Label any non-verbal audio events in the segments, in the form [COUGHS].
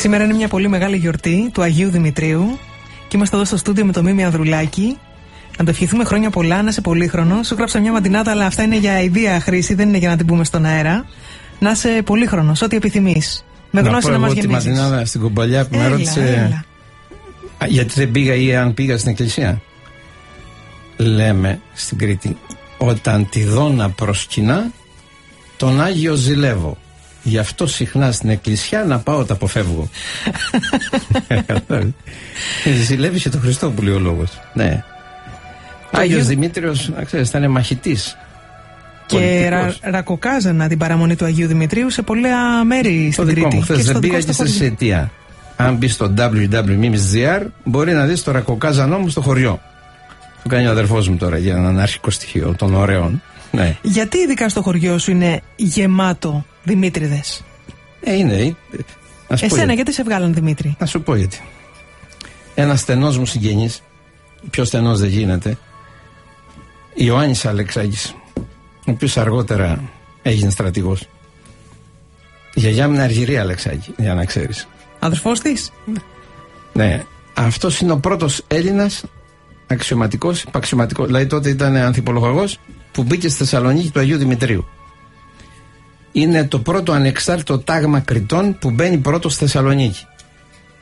Σήμερα είναι μια πολύ μεγάλη γιορτή του Αγίου Δημητρίου και είμαστε εδώ στο στούντιο με το Μίμη Ανδρουλάκη. Να το ευχηθούμε χρόνια πολλά, να είσαι πολύχρονος. Σου γράψα μια μαντινάτα, αλλά αυτά είναι για ιδία χρήση, δεν είναι για να την πούμε στον αέρα. Να είσαι πολύχρονος, ό,τι επιθυμείς. Με γνώση να, να μας γεννήσει. Τη μαντινάδα στην κομπαλιά που με ρώτησε. Γιατί δεν πήγα ή αν πήγα στην εκκλησία; Λέμε στην Κρήτη, όταν τη δω να προσκυνά, τον Άγιο ζηλεύω. Γι' αυτό συχνά στην εκκλησιά να πάω τα αποφεύγω. [LAUGHS] Ζηλεύει και τον Χριστό που λέει ο λόγος. Ναι. Άγιος Δημήτριος, να ξέρεις, ήταν μαχητής. Και ρα, ρακοκάζανα την παραμονή του Αγίου Δημητρίου σε πολλά μέρη στην Κρήτη. Μου, χθες δεν πήγα και σε αιτία. Αν μπεις στο www.mimis.gr μπορεί να δεις το ρακοκάζανό μου στο χωριό. Το κάνει ο αδερφός μου τώρα για έναν αρχικό στοιχείο των ωραίων. Ναι. Γιατί ειδικά στο χωριό σου είναι γεμάτο Δημήτριδε. Ε, είναι. Εσένα, γιατί. σε βγάλαν Δημήτρη; Να σου πω γιατί. Ένας στενός μου συγγενής, πιο στενός δεν γίνεται, Ιωάννης Αλεξάκης, ο οποίος αργότερα έγινε στρατηγός. Η γιαγιά μου είναι Αργυρή Αλεξάκη, για να ξέρεις. Αδερφός της; Ναι. ναι. Αυτός είναι ο πρώτος Έλληνας αξιωματικός, υπαξιωματικό. Δηλαδή τότε ήταν ανθιπολογαγός που μπήκε στη Θεσσαλονίκη του Αγίου Δημητρίου. Είναι το πρώτο ανεξάρτητο τάγμα κριτών που μπαίνει πρώτο στη Θεσσαλονίκη.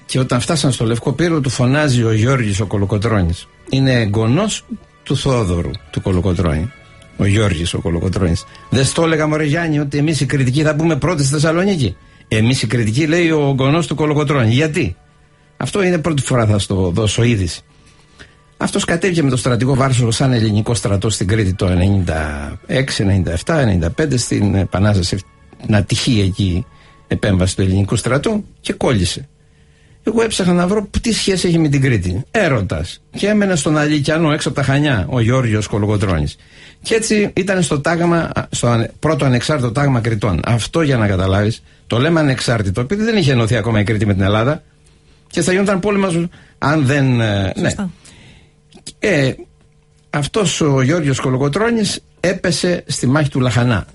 Και όταν φτάσαν στο Λευκό Πύργο του φωνάζει ο Γιώργης ο Κολοκοτρώνης. Είναι εγγονός του Θόδωρου του Κολοκοτρώνη. Ο Γιώργης ο Κολοκοτρώνης. Δεν στο έλεγα μωρέ Γιάννη ότι εμείς οι κριτικοί θα μπούμε πρώτοι στη Θεσσαλονίκη. Εμείς οι κριτικοί λέει ο εγγονός του Κολοκοτρώνη. Γιατί; Αυτό είναι πρώτη φορά θα στο δώσω είδηση. Αυτός κατέβηκε με το στρατηγό Βάρσο σαν ελληνικό στρατό στην Κρήτη το 96, 97, 95 στην Επανάσταση. Την ατυχή εκεί επέμβαση του ελληνικού στρατού και κόλλησε. Εγώ έψαχνα να βρω τι σχέση έχει με την Κρήτη. Έρωτας. Και έμενε στον Αλικιανό έξω από τα Χανιά, ο Γιώργιος Κολογοτρόνη. Και έτσι ήταν στο, τάγμα, στο πρώτο ανεξάρτητο τάγμα Κρητών. Αυτό για να καταλάβεις, το λέμε ανεξάρτητο, επειδή δεν είχε ενωθεί ακόμα η Κρήτη με την Ελλάδα και θα γινόταν πόλεμος αν δεν. Ε, ναι. Ε, αυτός ο Γιώργος Κολογοτρώνης έπεσε στη μάχη του Λαχανά.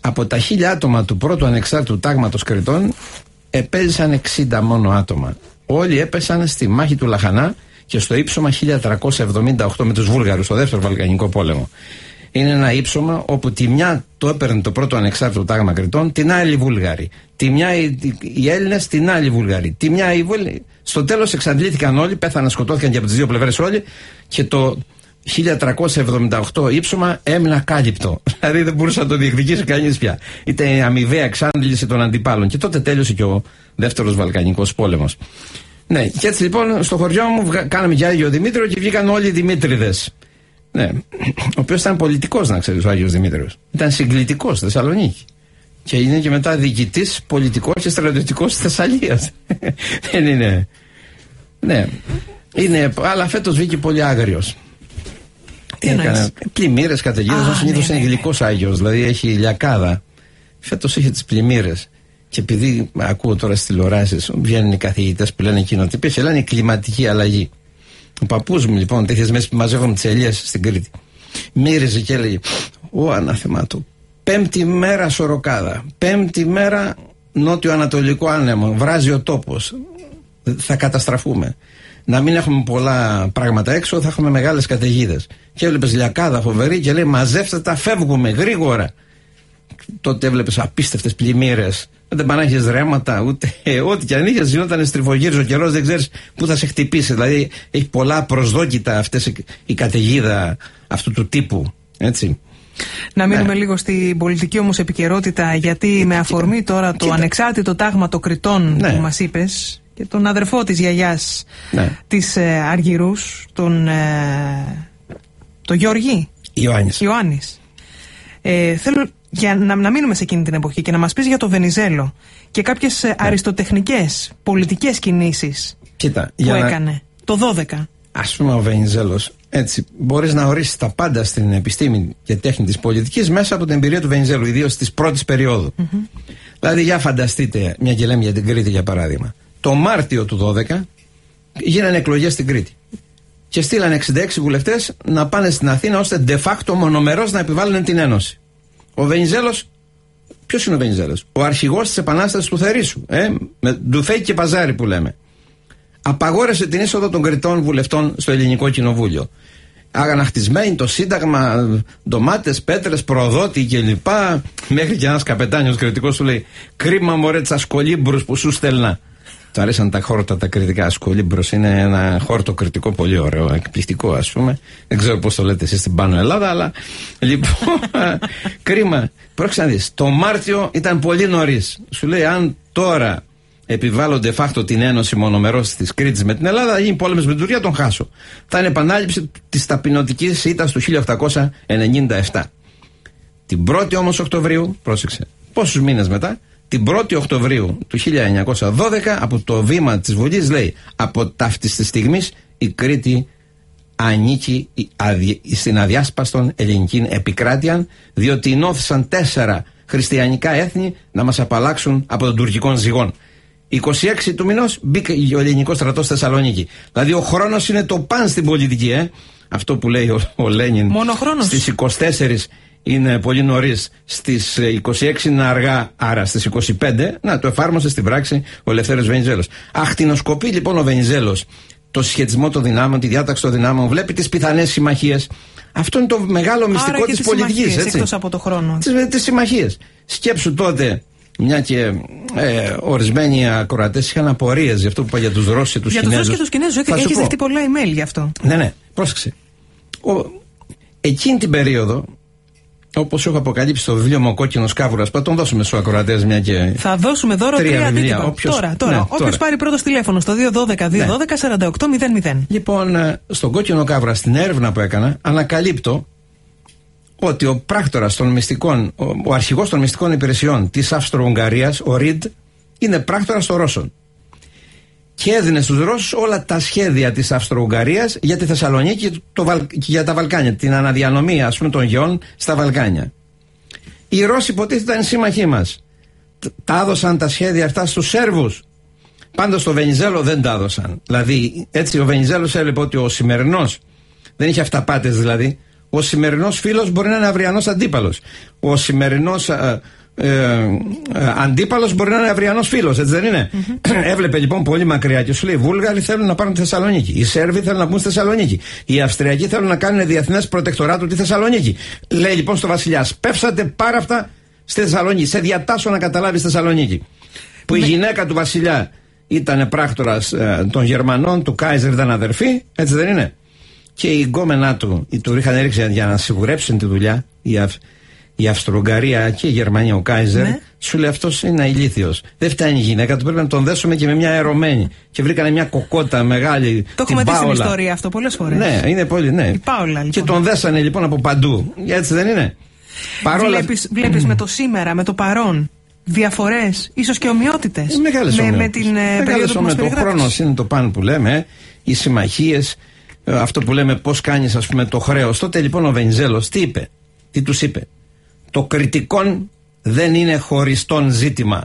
Από τα χίλια άτομα του πρώτου ανεξάρτητου τάγματος Κρητών επέζησαν 60 μόνο άτομα. Όλοι έπεσαν στη μάχη του Λαχανά και στο ύψομα 1378 με τους Βούλγαρους στο δεύτερο Βαλκανικό πόλεμο είναι ένα ύψωμα όπου τη μια το έπαιρνε το πρώτο ανεξάρτητο τάγμα κριτών, την άλλη οι Βούλγαροι. Τη μια οι, οι Έλληνες, την άλλη οι Βούλγαροι. Τη μια οι Βούλγαροι. Στο τέλος εξαντλήθηκαν όλοι, πέθαναν, σκοτώθηκαν και από τις δύο πλευρές όλοι και το 1378 ύψωμα έμεινε ακάλυπτο. [LAUGHS] Δηλαδή δεν μπορούσε να το διεκδικήσει κανείς πια. Ήταν η αμοιβαία εξάντληση των αντιπάλων. Και τότε τέλειωσε και ο δεύτερος Βαλκανικός πόλεμος. Ναι, και έτσι λοιπόν στο χωριό μου κάναμε για Άγιο Δημήτριο και βγήκαν όλοι οι Δημήτριδες. Ναι. Ο οποίος ήταν πολιτικός, να ξέρεις, ο Άγιος Δημήτριος. Ήταν συγκλητικός στη Θεσσαλονίκη. Και είναι και μετά διοικητής, πολιτικός και στρατιωτικός της Θεσσαλίας. [LAUGHS] Δεν είναι. Ναι. Είναι, αλλά φέτος βγήκε πολύ άγριος. Έκανε πλημμύρες, καταιγίδες. Ο συνήθως ναι, είναι ναι, γλυκός ναι. Άγιος, δηλαδή έχει ηλιακάδα. Φέτος είχε τις πλημμύρες. Και επειδή ακούω τώρα στις τηλεοράσεις, βγαίνουν οι καθηγητές που λένε εκείνο ότι υπήρχε, λένε κλιματική αλλαγή. Ο παππούς μου λοιπόν, τέτοιες μέρες που μαζεύαμε τις ελιές στην Κρήτη, μύριζε και έλεγε: Ω ανάθεμά του. Πέμπτη μέρα σοροκάδα. Πέμπτη μέρα νότιο-ανατολικό άνεμο. Βράζει ο τόπος. Θα καταστραφούμε. Να μην έχουμε πολλά πράγματα έξω, θα έχουμε μεγάλες καταιγίδες. Και έβλεπες λιακάδα φοβερή και λέει: Μαζεύστε τα, φεύγουμε γρήγορα. Τότε έβλεπες απίστευτες πλημμύρες δεν πάνε να ρέματα, ούτε [LAUGHS] ό,τι και αν είχες, γινόταν στριφογύριζο καιρός, δεν ξέρεις πού θα σε χτυπήσει. Δηλαδή έχει πολλά προσδόκητα αυτές η καταιγίδα αυτού του τύπου. Έτσι. Να μείνουμε ναι. λίγο στην πολιτική όμως επικαιρότητα, γιατί με αφορμή τώρα το Κοίτα. ανεξάρτητο τάγμα των κριτών ναι. που μας είπες και τον αδερφό της γιαγιάς ναι. της ε, Αργυρούς, τον. Ε, το Γιώργη. Ιωάννης. Ιωάννης. Ε, θέλω για να, να μείνουμε σε εκείνη την εποχή και να μας πεις για το Βενιζέλο και κάποιες ναι. αριστοτεχνικές πολιτικές κινήσεις που έκανε το 12. Α πούμε, ο Βενιζέλος, έτσι, μπορείς να ορίσεις τα πάντα στην επιστήμη και τέχνη της πολιτικής μέσα από την εμπειρία του Βενιζέλου, ιδίως της πρώτης περίοδου. Mm-hmm. Δηλαδή, για φανταστείτε, μια και λέμε για την Κρήτη για παράδειγμα. Το Μάρτιο του 12 γίνανε εκλογές στην Κρήτη. Και στείλαν 66 βουλευτές να πάνε στην Αθήνα ώστε de facto μονομερός να επιβάλλουν την Ένωση. Ο Βενιζέλο Ποιος είναι ο Βενιζέλος, Ο αρχηγός της Επανάστασης του Θερήσου. Ε, με ντουφέκι και παζάρι που λέμε. Απαγόρευσε την είσοδο των Κρητών βουλευτών στο ελληνικό κοινοβούλιο. Αγαναχτισμένοι το Σύνταγμα, ντομάτες, πέτρες, προδότη κλπ. Μέχρι και ένας καπετάνιος Κρητικός του λέει: Κρίμα μωρέ τσ' ασκολύμπρους που σου στέλνα. Του αρέσαν τα χόρτα τα κρητικά. Σκολύμπρο είναι ένα χόρτο κρητικό πολύ ωραίο, εκπληκτικό ας πούμε. Δεν ξέρω πώς το λέτε εσείς στην Πάνω Ελλάδα, αλλά. Λοιπόν, [LAUGHS] κρίμα. Πρόκειται να δεις. Το Μάρτιο ήταν πολύ νωρίς. Σου λέει, αν τώρα επιβάλλω de facto την ένωση μονομερός της Κρήτης με την Ελλάδα, θα γίνει πόλεμος με την Τουρκία, τον χάσω. Θα είναι επανάληψη της ταπεινωτικής ήττας του 1897. Την 1η όμως Οκτωβρίου, πρόσεξε, πόσους μήνες μετά, την 1η Οκτωβρίου του 1912 από το βήμα της Βουλής λέει από ταύτης της στιγμής η Κρήτη ανήκει στην αδιάσπαστον ελληνική επικράτεια διότι ενώθησαν τέσσερα χριστιανικά έθνη να μας απαλλάξουν από τον τουρκικό ζυγόν. 26 του μηνός μπήκε ο ελληνικός στρατός στη Θεσσαλονίκη. Δηλαδή ο χρόνος είναι το παν στην πολιτική, ε. Αυτό που λέει ο, ο Λένιν στις 24 είναι πολύ νωρίς στις 26 είναι αργά, άρα στις 25, να το εφάρμοσε στην πράξη ο Ελευθέρω Βενιζέλος. Αχτινοσκοπεί λοιπόν ο Βενιζέλος το συσχετισμό των δυνάμεων, τη διάταξη των δυνάμεων, βλέπει τις πιθανές συμμαχίες. Αυτό είναι το μεγάλο μυστικό της πολιτικής. Εκτός από το χρόνο. Τις συμμαχίες. Σκέψου τότε μια και ε, ορισμένοι ακροατές είχαν απορίες για αυτό που είπα για τους Ρώσους και τους Κινέζου. Για τους Ρώσους και τους Κινέζους έχεις δεχτεί πολλά email γι' αυτό. Ναι, ναι, πρόσεξε. Ο, εκείνη την περίοδο Όπως έχω αποκαλύψει στο βιβλίο μου Ο Κόκκινος Κάβουρας, θα τον δώσουμε στους ακροατές μια και. Θα δώσουμε δώρο τρία, τρία βιβλία. Όποιος... Τώρα, τώρα. Ναι, Όποιος πάρει πρώτος τηλέφωνο στο 212-212-4800. Ναι. Λοιπόν, ε, στον Κόκκινο Κάβουρα, στην έρευνα που έκανα, ανακαλύπτω ότι ο πράκτορας των μυστικών, ο, ο αρχηγός των μυστικών υπηρεσιών της Αυστρο-Ουγγαρίας, ο Ριντ, είναι πράκτορας των Ρώσων και έδινε στους Ρώσους όλα τα σχέδια της Αυστρο-Ουγγαρίας για τη Θεσσαλονίκη και, το, για τα Βαλκάνια, την αναδιανομή ας πούμε των γεών στα Βαλκάνια. Οι Ρώσοι υποτίθεται ήταν σύμμαχοί μας. Τα έδωσαν τα σχέδια αυτά στους Σέρβους. Πάντως στο Βενιζέλο δεν τα έδωσαν. Δηλαδή έτσι ο Βενιζέλος έβλεπε ότι ο σημερινός, δεν είχε αυταπάτες δηλαδή, ο σημερινός φίλος μπορεί να είναι αυριανός αντίπαλος. Ο σημερινός ε, ε, αντίπαλος μπορεί να είναι αυριανό φίλος, έτσι δεν ειναι Έβλεπε λοιπόν πολύ μακριά και σου λέει: Οι Βούλγαροι θέλουν να πάρουν τη Θεσσαλονίκη. Οι Σέρβοι θέλουν να μπουν στη Θεσσαλονίκη. Οι Αυστριακοί θέλουν να κάνουν διεθνές προτεκτοράτο τη Θεσσαλονίκη. Λέει λοιπόν στο Βασιλιάς: Πέψατε πάρα αυτά στη Θεσσαλονίκη. Σε διατάσσω να καταλάβεις Θεσσαλονίκη. Που η γυναίκα του Βασιλιά ήταν πράκτορας ε, των Γερμανών, του Κάιζερ ήταν αδερφή, έτσι δεν είναι; Και η γκόμενά του, του είχαν ρίξει για να σιγουρέψουν τη δουλειά, οι, η Αυστρογγαρία και η Γερμανία, ο Κάιζερ, ναι. σου λέει αυτός είναι ηλίθιος. Δεν φτάνει η γυναίκα του, πρέπει να τον δέσουμε και με μια αερωμένη. Και βρήκανε μια κοκότα μεγάλη. Το έχουμε δει στην ιστορία αυτό πολλές φορές. Ναι, είναι πολύ, ναι. Η Πάολα, λοιπόν. Και τον δέσανε λοιπόν από παντού. Έτσι δεν είναι; Παρόλα... Βλέπεις, βλέπεις με το σήμερα, με το παρόν, διαφορές, ίσως και ομοιότητες. Ε, Μεγάλες με, με την ε, περίοδο που μας Το χρόνος είναι το πάνω που λέμε, ε. οι συμμαχίες, ε, αυτό που λέμε πώς κάνεις ας πούμε το χρέος. Τότε λοιπόν ο Βενιζέλος τι είπε, τι τους είπε; Το κριτικόν δεν είναι χωριστόν ζήτημα.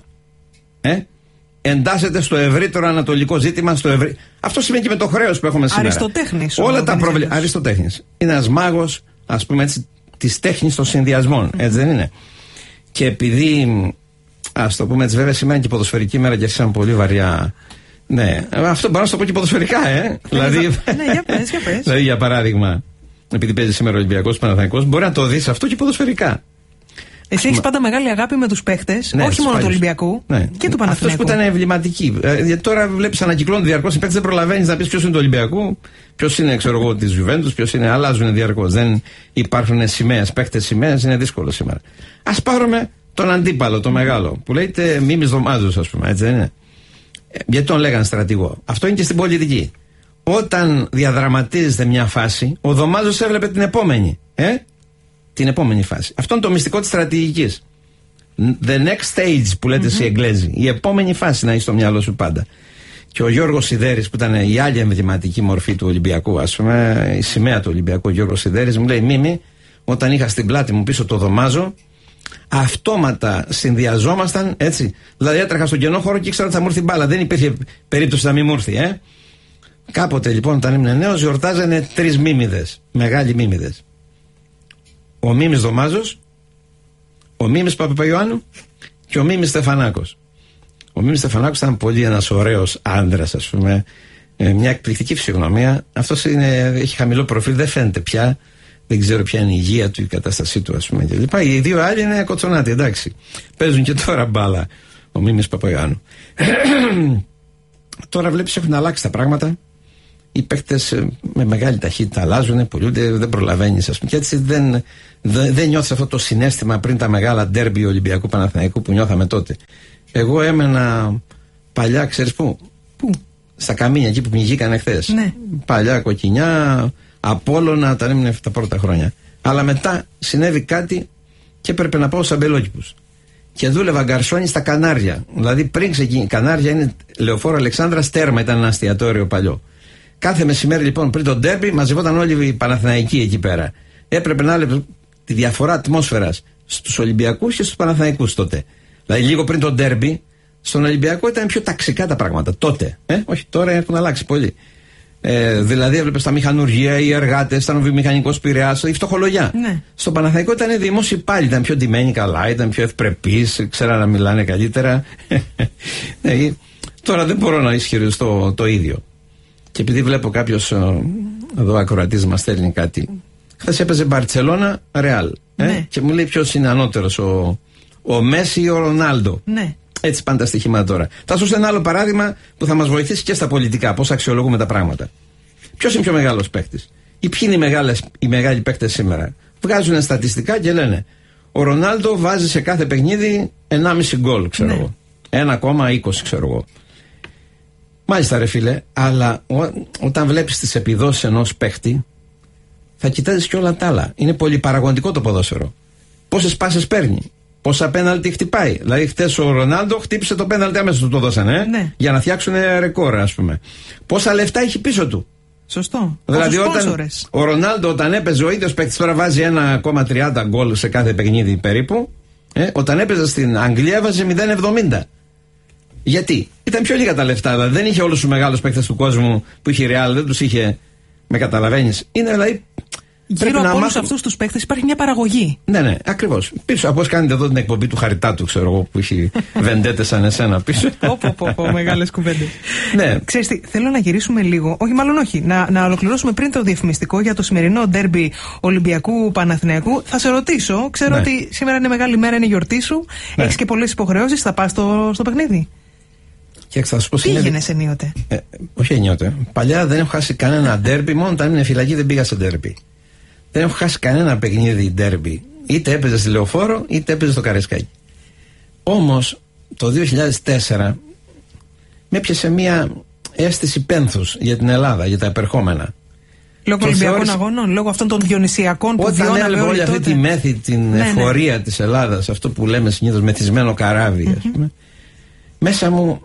Ε; Εντάσσεται στο ευρύτερο ανατολικό ζήτημα. Στο ευρύ... Αυτό σημαίνει και με το χρέος που έχουμε σήμερα. Αριστοτέχνης. Όλα τα προβλήματα. Αριστοτέχνης. Είναι ένας μάγος, ας πούμε έτσι, της τέχνης των συνδυασμών. Έτσι δεν είναι; Και επειδή, ας το πούμε έτσι, βέβαια σημαίνει και ποδοσφαιρική μέρα και σαν πολύ βαριά. Ναι, αυτό μπορώ να το πω και ποδοσφαιρικά, ε. ε δηλαδή, ναι, για πες, για πες. [LAUGHS] δηλαδή, για παράδειγμα, επειδή παίζει σήμερα ο Ολυμπιακός Παναθανικό, μπορεί να το δεις αυτό και ποδοσφαιρικά. Εσύ έχεις πάντα μεγάλη αγάπη με τους παίχτες, ναι, όχι μόνο του Ολυμπιακού ναι. και του Παναθηναϊκού. Αυτό που ήταν εμβληματικοί. Ε, γιατί τώρα βλέπεις ανακυκλώνουν διαρκώς οι παίχτε, δεν προλαβαίνεις να πεις ποιος είναι του Ολυμπιακού, ποιος είναι ξέρω εγώ της Γιουβέντους, ποιος είναι. Αλλάζουν διαρκώς. Δεν υπάρχουν σημαίες, παίχτε σημαίες, είναι δύσκολο σήμερα. Α πάρουμε τον αντίπαλο, τον μεγάλο, που λέγεται Μίμης Δωμάζος, ας πούμε, έτσι δεν είναι; Ε, γιατί τον λέγανε στρατηγό. Αυτό είναι και στην πολιτική. Όταν διαδραματίζεται μια φάση, ο Δωμάζος έβλεπε την επόμενη. Ε; Την επόμενη φάση. Αυτό είναι το μυστικό της στρατηγικής. The next stage που λέτε mm-hmm. οι Εγγλέζοι. Η επόμενη φάση να έχει στο μυαλό σου πάντα. Και ο Γιώργος Σιδέρης, που ήταν η άλλη εμβληματική μορφή του Ολυμπιακού, ας πούμε, η σημαία του Ολυμπιακού, ο Γιώργος Σιδέρης, μου λέει: Μίμη, όταν είχα στην πλάτη μου πίσω το δωμάζο, αυτόματα συνδυαζόμασταν έτσι. Δηλαδή έτρεχα στον κενό χώρο και ήξερα ότι θα μου έρθει μπάλα. Δεν υπήρχε περίπτωση να μην μου έρθει, ε. Κάποτε λοιπόν, όταν ήμουν νέος, γιορτάζανε τρεις μίμηδες. Μεγάλοι μίμηδες ο Μίμης Δωμάζος, ο Μίμης Παπαπαϊωάννου και ο Μίμης Στεφανάκος. Ο Μίμης Στεφανάκος ήταν πολύ ένας ωραίος άντρας, ας πούμε. Ε, μια εκπληκτική φυσιογνωμία. Αυτός έχει χαμηλό προφίλ, δεν φαίνεται πια. Δεν ξέρω ποια είναι η υγεία του, η κατάστασή του, ας πούμε κλπ. Οι δύο άλλοι είναι κοτσονάτοι, εντάξει. Παίζουν και τώρα μπάλα. Ο Μίμης Παπαγιάννου. [CLEARS THROAT] τώρα βλέπεις έχουν αλλάξει τα πράγματα. Οι παίκτες ε, με μεγάλη ταχύτητα αλλάζουν, πουλούνται, δεν προλαβαίνεις, ας πούμε. Και έτσι δεν, δεν, δεν νιώθεις αυτό το συνέστημα πριν τα μεγάλα ντέρμπι Ολυμπιακού Παναθηναϊκού που νιώθαμε τότε. Εγώ έμενα παλιά, ξέρεις πού. Πού; Στα καμίνια εκεί που πνιγήκαν χθες. Ναι. Παλιά κοκκινιά, Απόλωνα, τα έμεινε τα πρώτα χρόνια. Αλλά μετά συνέβη κάτι και έπρεπε να πάω σαν μπελόκηπους. Και δούλευα γκαρσόνι στα Κανάρια. Δηλαδή πριν ξεκινήσει. Κανάρια είναι λεωφόρο Αλεξάνδρας Τέρμα, ήταν ένα αστιατόριο παλιό. Κάθε μεσημέρι λοιπόν πριν τον ντέρμπι μαζευόταν όλοι οι Παναθηναϊκοί εκεί πέρα. Έπρεπε να έλεγε τη διαφορά ατμόσφαιρας στους Ολυμπιακούς και στους Παναθηναϊκούς τότε. Δηλαδή λίγο πριν τον ντέρμπι, στον Ολυμπιακό ήταν πιο ταξικά τα πράγματα τότε. Ε; Όχι, τώρα έχουν αλλάξει πολύ. Ε, δηλαδή, έβλεπες τα μηχανουργία, οι εργάτες, ήταν ο βιομηχανικός πειραιάς, η φτωχολογιά. Ναι. Στον Παναθαϊκό ήταν δημόσιοι πάλι, ήταν πιο ντυμένοι καλά, ήταν πιο ευπρεπείς, ξέραν να μιλάνε καλύτερα. ναι, [LAUGHS] τώρα δεν μπορώ να ισχυριστώ το ίδιο. Και επειδή βλέπω κάποιος ε, εδώ ακροατής μας στέλνει κάτι. Χθες έπαιζε Μπαρσελόνα Ρεάλ. Ε, Ναι. Και μου λέει ποιος είναι ανώτερος, ο, ο Μέση ή ο Ρονάλντο. Ναι. Έτσι πάνε τα στοιχήματα τώρα. Θα σου δώσω ένα άλλο παράδειγμα που θα μας βοηθήσει και στα πολιτικά, πώς αξιολογούμε τα πράγματα. Ποιος είναι πιο μεγάλος παίκτης, ή ποιοι είναι οι, μεγάλες, οι μεγάλοι παίκτες σήμερα; Βγάζουν στατιστικά και λένε Ο Ρονάλντο βάζει σε κάθε παιχνίδι 1,5 γκολ, ξέρω Ναι. εγώ. 1,20 ξέρω εγώ. Μάλιστα, ρε φίλε, αλλά ο- όταν βλέπεις τις επιδόσεις ενός παίκτη, θα κοιτάζεις και όλα τα άλλα. Είναι πολυπαραγωγικό το ποδόσφαιρο. Πόσες πάσες παίρνει, πόσα πέναλτι χτυπάει. Δηλαδή, χτες ο Ρονάλντο χτύπησε το πέναλτι αμέσως του το δώσανε, ε, Ναι. για να φτιάξουν ρεκόρ, ας πούμε. Πόσα λεφτά έχει πίσω του. Σωστό. Δηλαδή, Πόσους όταν σπόνσορες. ο Ρονάλντο, όταν έπαιζε ο ίδιος παίκτης, τώρα βάζει 1,30 γκολ σε κάθε παιχνίδι περίπου. Ε, όταν έπαιζε στην Αγγλία, έβαζε 0,70. Γιατί; Ήταν πιο λίγα τα λεφτά. Δηλαδή δεν είχε όλους τους μεγάλους παίκτες του κόσμου που είχε η Real, δεν τους είχε. Με καταλαβαίνεις. Είναι δηλαδή. πρέπει Γύρω να από όλους μάθουμε- αυτούς τους παίκτες υπάρχει μια παραγωγή. Ναι, ναι, ακριβώς. Πίσω από όσο κάνετε εδώ την εκπομπή του Χαριτάτου, ξέρω εγώ, που έχει [LAUGHS] βεντέτε σαν εσένα πίσω. Όπω, πω, μεγάλες κουβέντες. ναι, Ξέρεις τι, θέλω να γυρίσουμε λίγο, όχι μάλλον όχι, να, να ολοκληρώσουμε πριν το διαφημιστικό για το σημερινό ντέρμπι Ολυμπιακού Παναθηναϊκού. Θα σε ρωτήσω, ξέρω Ναι. ότι σήμερα είναι μεγάλη μέρα, είναι η γιορτή σου. Ναι. Έχεις και πολλές υποχρεώσεις, θα πας στο, στο παιχνίδι; Και θα σου πω συνέβη- Πήγαινε ενίοτε. Ε, όχι ενιώτε. Παλιά δεν έχω χάσει κανένα ντέρμπι, μόνο όταν ήμουν φυλακή δεν πήγα σε ντέρμπι. Δεν έχω χάσει κανένα παιχνίδι ντέρμπι. Είτε έπαιζε στη λεωφόρο, είτε έπαιζε στο καρεσκάκι. Όμως το 2004 με έπιασε μια αίσθηση πένθους για την Ελλάδα, για τα επερχόμενα. Λόγω Και Ολυμπιακών θεώρησε- αγώνων, λόγω αυτών των διονυσιακών που Όταν βιώναμε έβλεπε όλοι όλη αυτή τότε. τη μέθη, την Ναι, ναι. εφορία της Ελλάδας, αυτό που λέμε συνήθως μεθυσμένο καράβι, ας πούμε, μέσα μου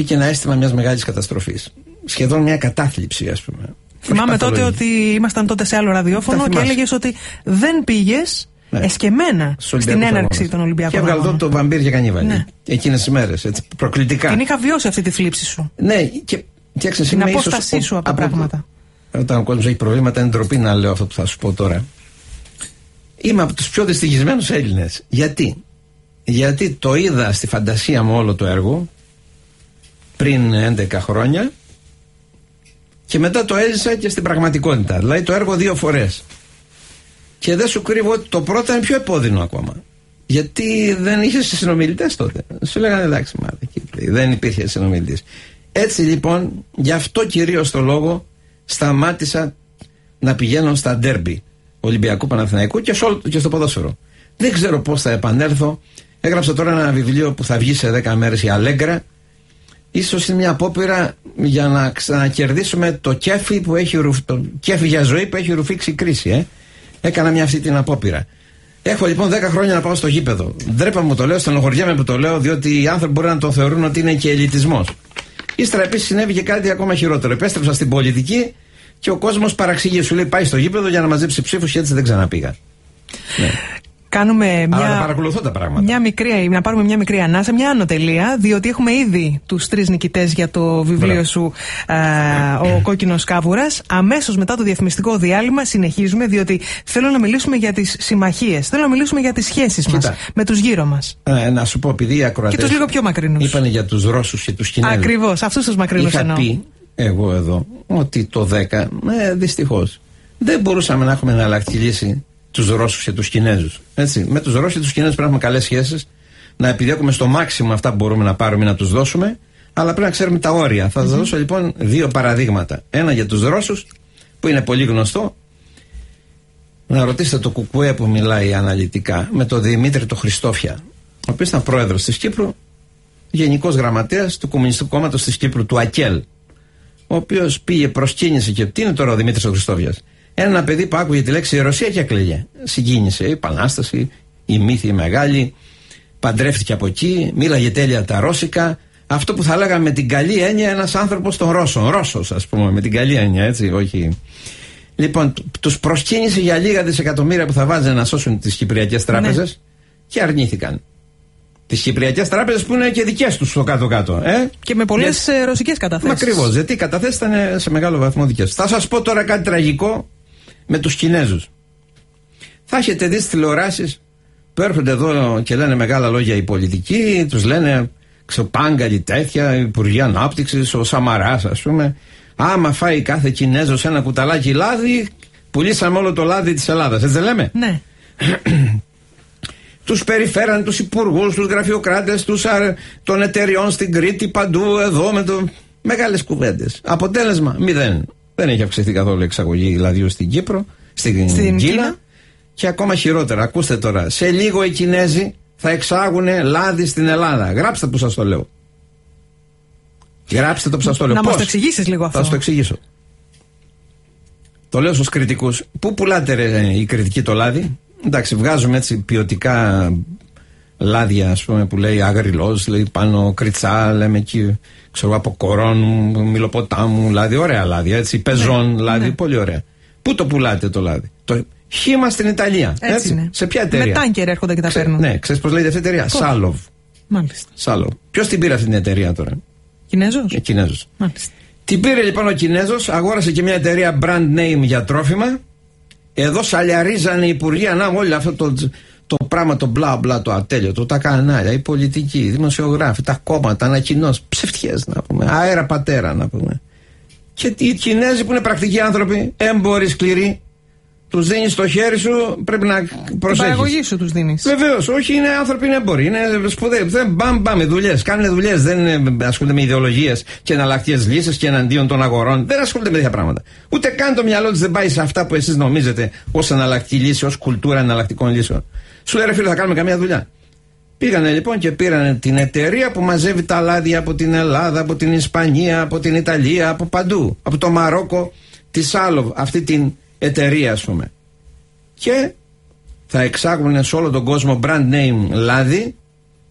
μπήκε ένα αίσθημα μιας μεγάλης καταστροφής. Σχεδόν μια κατάθλιψη, ας πούμε. Θυμάμαι Όχι τότε παθολογική. ότι ήμασταν τότε σε άλλο ραδιόφωνο Τα και θυμάσαι. έλεγες ότι δεν πήγες Ναι. εσκεμμένα Στους στην Ολυμπιακούς έναρξη αγώνες. των Ολυμπιακών Και έβγαλε αγώνων. τότε το βαμπύρ και κανίβαλι. Ναι. Εκείνες τις μέρες, έτσι, προκλητικά. Την είχα βιώσει αυτή τη θλίψη σου. Ναι, και φτιάξε Την είμαι ίσως απόστασή ο- σου από τα πράγματα. Όταν ο κόσμος έχει προβλήματα, είναι ντροπή να λέω αυτό που θα σου πω τώρα. Είμαι από τους πιο δυστυχισμένους Έλληνες. Γιατί; Γιατί το είδα στη φαντασία μου όλο το έργο πριν 11 χρόνια και μετά το έζησα και στην πραγματικότητα. Δηλαδή το έργο δύο φορές. Και δεν σου κρύβω ότι το πρώτο είναι πιο επώδυνο ακόμα. Γιατί δεν είχες συνομιλητές τότε. Σου λέγανε εντάξει, μάλλον δεν υπήρχε συνομιλητής. Έτσι λοιπόν, γι' αυτό κυρίως το λόγο σταμάτησα να πηγαίνω στα ντέρμπι Ολυμπιακού Παναθηναϊκού και, σε όλο- και στο ποδόσφαιρο. Δεν ξέρω πώς θα επανέλθω. Έγραψα τώρα ένα βιβλίο που θα βγει σε 10 μέρες η Αλέγκρα. Ίσως είναι μια απόπειρα για να ξανακερδίσουμε το κέφι, που έχει, ρουφ- το κέφι για ζωή που έχει ρουφήξει η κρίση. Ε. Έκανα μια αυτή την απόπειρα. Έχω λοιπόν 10 χρόνια να πάω στο γήπεδο. Ντρέπα μου το λέω, στενοχωριέμαι που το λέω, διότι οι άνθρωποι μπορεί να το θεωρούν ότι είναι και ελιτισμός. Ύστερα επίσης συνέβη και κάτι ακόμα χειρότερο. Επέστρεψα στην πολιτική και ο κόσμος παραξηγεί. Σου λέει πάει στο γήπεδο για να μαζέψει ψήφους και έτσι δεν ξαναπήγα. Ναι. Κάνουμε μια. Αλλά παρακολουθώ τα πράγματα. Μια μικρή, να πάρουμε μια μικρή ανάσα, μια ανωτελεία, διότι έχουμε ήδη τους τρεις νικητές για το βιβλίο σου α, Ο Κόκκινος Κάβουρας. Αμέσως μετά το διαφημιστικό διάλειμμα συνεχίζουμε, διότι θέλω να μιλήσουμε για τις συμμαχίες. Θέλω να μιλήσουμε για τις σχέσεις μας με τους γύρω μας. Ε, να σου πω, επειδή οι ακροατές. Και τους λίγο πιο μακρινούς. Είπαν για τους Ρώσους και τους Κινέζους. Ακριβώς, αυτούς τους μακρινούς εννοώ. πει εγώ εδώ ότι το 10, ε, δυστυχώς, δεν μπορούσαμε να έχουμε εναλλακτική λύση τους Ρώσους και τους Κινέζους. Με τους Ρώσους και τους Κινέζους πρέπει να έχουμε καλές σχέσεις, να επιδιώκουμε στο μάξιμο αυτά που μπορούμε να πάρουμε ή να τους δώσουμε, αλλά πρέπει να ξέρουμε τα όρια. Θα σας δώσω λοιπόν δύο παραδείγματα. Ένα για τους Ρώσους, που είναι πολύ γνωστό. Να ρωτήσετε το Κουκουέ που μιλάει αναλυτικά με τον Δημήτρη το Χριστόφια, ο οποίος ήταν πρόεδρος της Κύπρου, γενικός γραμματέας του Κομμουνιστικού Κόμματος της Κύπρου, του ΑΚΕΛ. Ο οποίος πήγε, προσκύνησε και. Τι είναι τώρα ο Δημήτρης ο Χριστόφιας; Ένα παιδί που άκουγε τη λέξη Ρωσία και έκλαιγε. Συγκίνησε. Η Επανάσταση, η μύθη η μεγάλη. Παντρεύτηκε από εκεί, μίλαγε τέλεια τα ρώσικα. Αυτό που θα λέγαμε με την καλή έννοια ένας άνθρωπος των Ρώσων. Ρώσος, ας πούμε, με την καλή έννοια, έτσι, όχι. Λοιπόν, τους προσκύνησε για λίγα δισεκατομμύρια που θα βάζανε να σώσουν τις Κυπριακές τράπεζες ναι. και αρνήθηκαν. Τις Κυπριακές τράπεζες που είναι και δικές τους στο κάτω-κάτω. Ε; Και με πολλές Για... ρωσικές καταθέσεις. Ακριβώς, γιατί οι καταθέσεις ήταν σε μεγάλο βαθμό δικές Θα σας πω τώρα κάτι τραγικό με τους Κινέζους. Θα έχετε δει στις τηλεοράσεις που έρχονται εδώ και λένε μεγάλα λόγια οι πολιτικοί, τους λένε ξεπάγκαλοι τέτοια, Υπουργοί Ανάπτυξης, ο Σαμαράς, ας πούμε. Άμα φάει κάθε Κινέζος ένα κουταλάκι λάδι, πουλήσαμε όλο το λάδι της Ελλάδας. Έτσι δεν λέμε; Ναι. [CLEARS THROAT] τους περιφέραν τους υπουργούς, τους γραφειοκράτες, τους των εταιριών στην Κρήτη, παντού εδώ με το. Μεγάλες κουβέντες. Αποτέλεσμα, μηδέν. Δεν έχει αυξηθεί καθόλου η εξαγωγή λαδιού στην Κύπρο, στην, στην Κίνα. Και ακόμα χειρότερα, ακούστε τώρα, σε λίγο οι Κινέζοι θα εξάγουν λάδι στην Ελλάδα. Γράψτε που σας το λέω. Γράψτε το που σας το λέω. Να μας το εξηγήσεις λίγο αυτό. Θα σας το εξηγήσω. Το λέω στους κριτικούς. Πού πουλάτε ρε, η κριτική το λάδι; Εντάξει, βγάζουμε έτσι ποιοτικά λάδια, ας πούμε, που λέει αγριλό, λέει πάνω κριτσά, λέμε εκεί ξέρω από κορών, μιλοποτάμου, λάδι, ωραία λάδι, έτσι, πεζόν ναι, λάδι, ναι. πολύ ωραία. Πού το πουλάτε το λάδι; Το χήμα στην Ιταλία. Έτσι, έτσι. Είναι. Σε ποια εταιρεία; Με τάνκερ έρχονται και τα παίρνουν. Ναι, ξέρεις πώς λέγεται αυτή η εταιρεία; Σάλοβ. Μάλιστα. Σάλοβ. Ποιος την πήρε αυτή την εταιρεία τώρα; Κινέζος; Ε, Κινέζος. Την πήρε λοιπόν ο Κινέζος, αγόρασε και μια εταιρεία brand name για τρόφιμα. Εδώ σαλιαρίζανε οι υπουργοί ανάμεσα όλο αυτό το το πράγμα το μπλα μπλα το ατέλειο, το τα κανάλια, οι πολιτικοί, οι δημοσιογράφοι, τα κόμματα, ανακοινώσεις, ψευτιές να πούμε, αέρα πατέρα να πούμε. Και οι Κινέζοι που είναι πρακτικοί άνθρωποι, έμποροι σκληροί, τους δίνεις στο χέρι σου, πρέπει να προσέχεις. Την παραγωγή σου τους δίνεις. Βεβαίως, όχι, είναι άνθρωποι, είναι έμποροι. Είναι σπουδαίοι. Δεν μπαμ, μπαμ, δουλειές. Κάνουν δουλειές. Δεν ασχολούνται με ιδεολογίες και εναλλακτικές λύσεις και εναντίον των αγορών. Δεν ασχολούνται με τέτοια πράγματα. Ούτε καν το μυαλό τους δεν πάει σε αυτά που εσείς νομίζετε ως εναλλακτική λύση, ως κουλτούρα εναλλακτικών λύσεων. Σου λέει ρε φίλε, θα κάνουμε καμία δουλειά. Πήγανε λοιπόν και πήραν την εταιρεία που μαζεύει τα λάδια από την Ελλάδα, από την Ισπανία, από την Ιταλία, από παντού. Από το Μαρόκο, τη Σάλοβ, αυτή την εταιρεία, ας πούμε. Και θα εξάγουν σε όλο τον κόσμο brand name λάδι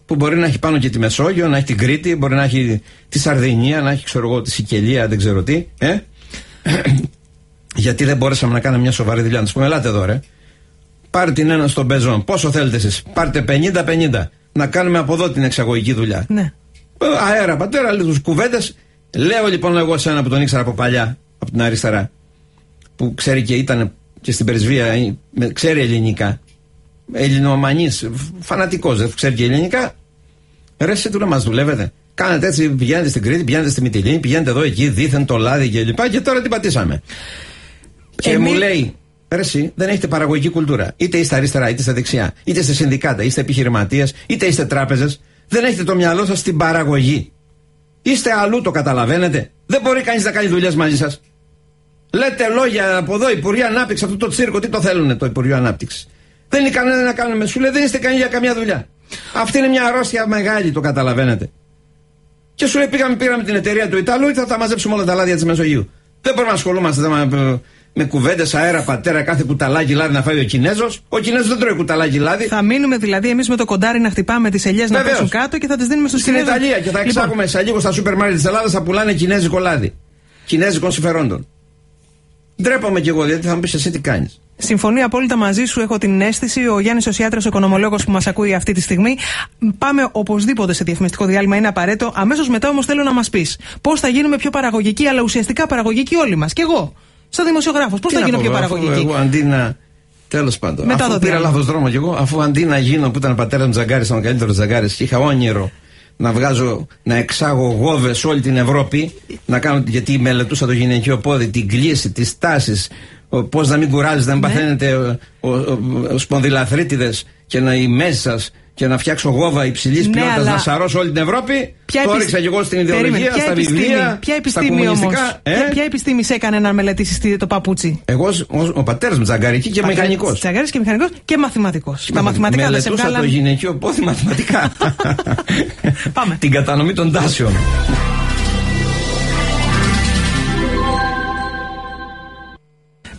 που μπορεί να έχει πάνω και τη Μεσόγειο, να έχει την Κρήτη, μπορεί να έχει τη Σαρδινία, να έχει ξέρω εγώ τη Σικελία, δεν ξέρω τι. Ε; [COUGHS] Γιατί δεν μπορέσαμε να κάνουμε μια σοβαρή δουλειά. Να τους πούμε, ελάτε εδώ, ρε. Πάρτε την ένα στον πεζόν. Πόσο θέλετε εσείς. Πάρτε 50-50. Να κάνουμε από εδώ την εξαγωγική δουλειά. Ναι. Ε, αέρα, πατέρα, λίγους κουβέντες. Λέω λοιπόν εγώ σε ένα που τον ήξερα από παλιά, από την αριστερά, που ξέρει και ήταν και στην πρεσβεία, ε, ξέρει ελληνικά. Ελληνομανής, φανατικός, δεν ξέρει και ελληνικά. Ρε, εσύ του να μας δουλεύετε. Κάνετε έτσι, πηγαίνετε στην Κρήτη, πηγαίνετε στη Μυτιλίνη, πηγαίνετε εδώ εκεί, δίθεν το λάδι κλπ. Και, και τώρα τι πατήσαμε. Και μου λέει, Ρε εσύ, δεν έχετε παραγωγική κουλτούρα. Είτε είστε αριστερά, είτε είστε δεξιά, είτε είστε συνδικάτα, είστε επιχειρηματίε, είτε είστε τράπεζες. Δεν έχετε το μυαλό σας στην παραγωγή. Είστε αλλού, το καταλαβαίνετε. Δεν μπορεί κανείς να κάνει δουλειές μαζί σας. Λέτε λόγια από εδώ, Υπουργείο Ανάπτυξης, αυτό το τσίρκο, τι το θέλουν το Υπουργείο Ανάπτυξης; Δεν είναι κανένα να κάνουμε. Σου λέει δεν είστε κανείς για καμιά δουλειά. Αυτή είναι μια αρρώστια μεγάλη, το καταλαβαίνετε. Και σου λέει πήγαμε, πήραμε την εταιρεία του Ιταλού ή θα τα μαζέψουμε όλα τα λάδια της Μεσογείου. Δεν μπορούμε να ασχολούμαστε με κουβέντες αέρα πατέρα κάθε κουταλάκι λάδι να φάει ο Κινέζος. Ο Κινέζος δεν τρώει κουταλάκι λάδι. Θα μείνουμε δηλαδή εμείς με το κοντάρι να χτυπάμε τις ελιές να πέσουν κάτω και θα τις δίνουμε στους Στην Ιταλία και θα λοιπόν. εξάγουμε σε λίγο στα σούπερ μάρκετ της Ελλάδας θα πουλάνε Κινέζικο λάδι. Κινέζικων συμφερόντων. Ντρέπομαι κι εγώ γιατί θα μου πεις εσύ τι κάνεις. Συμφωνεί απόλυτα μαζί σου, έχω την αίσθηση. Ο Γιάννης Οσιάτρα, ο οικονομολόγος που μας ακούει αυτή τη στιγμή. Πάμε οπωσδήποτε σε διαφημιστικό διάλειμμα, είναι απαραίτητο. Αμέσως μετά όμως θέλω να μας πεις πώς θα γίνουμε πιο παραγωγικοί, αλλά ουσιαστικά παραγωγικοί όλοι μας. Και εγώ, σαν δημοσιογράφος, πώς θα γίνω πιο παραγωγική; Εγώ αντί να. Τέλος πάντων. Μετά αφού πήρα λάθος δρόμο κι εγώ, αφού αντί να γίνω που ήταν πατέρα μου Τζαγκάρης, ήταν ο καλύτερος Τζαγκάρης και είχα όνειρο να βγάζω, να εξάγω γόβες σε όλη την Ευρώπη, να κάνω, γιατί μελετούσα το γυναικείο πόδι, την κλίση, τις τάσεις, πώς να μην κουράζεις, να μην ναι. παθαίνετε σπονδυλαθρίτιδες και να οι μέσα σας και να φτιάξω γόβα υψηλής ναι, ποιότητας αλλά... να σαρώσω όλη την Ευρώπη. Ποια το έριξα και εγώ στην ιδεολογία, στα επιστήμη, βιβλία. Ποια επιστήμη όμως; Ε; Ποια, επιστήμη σε έκανε να μελετήσεις το παπούτσι; Εγώ, ο, ο πατέρας μου τζαγκαρική και μηχανικός. Τζαγκαρική και μηχανικός και μαθηματικός. Τα μαθηματικά δεν σε βγάλαν. το γυναικείο πόδι μαθηματικά. [LAUGHS] Πάμε. Την κατανομή των τάσεων.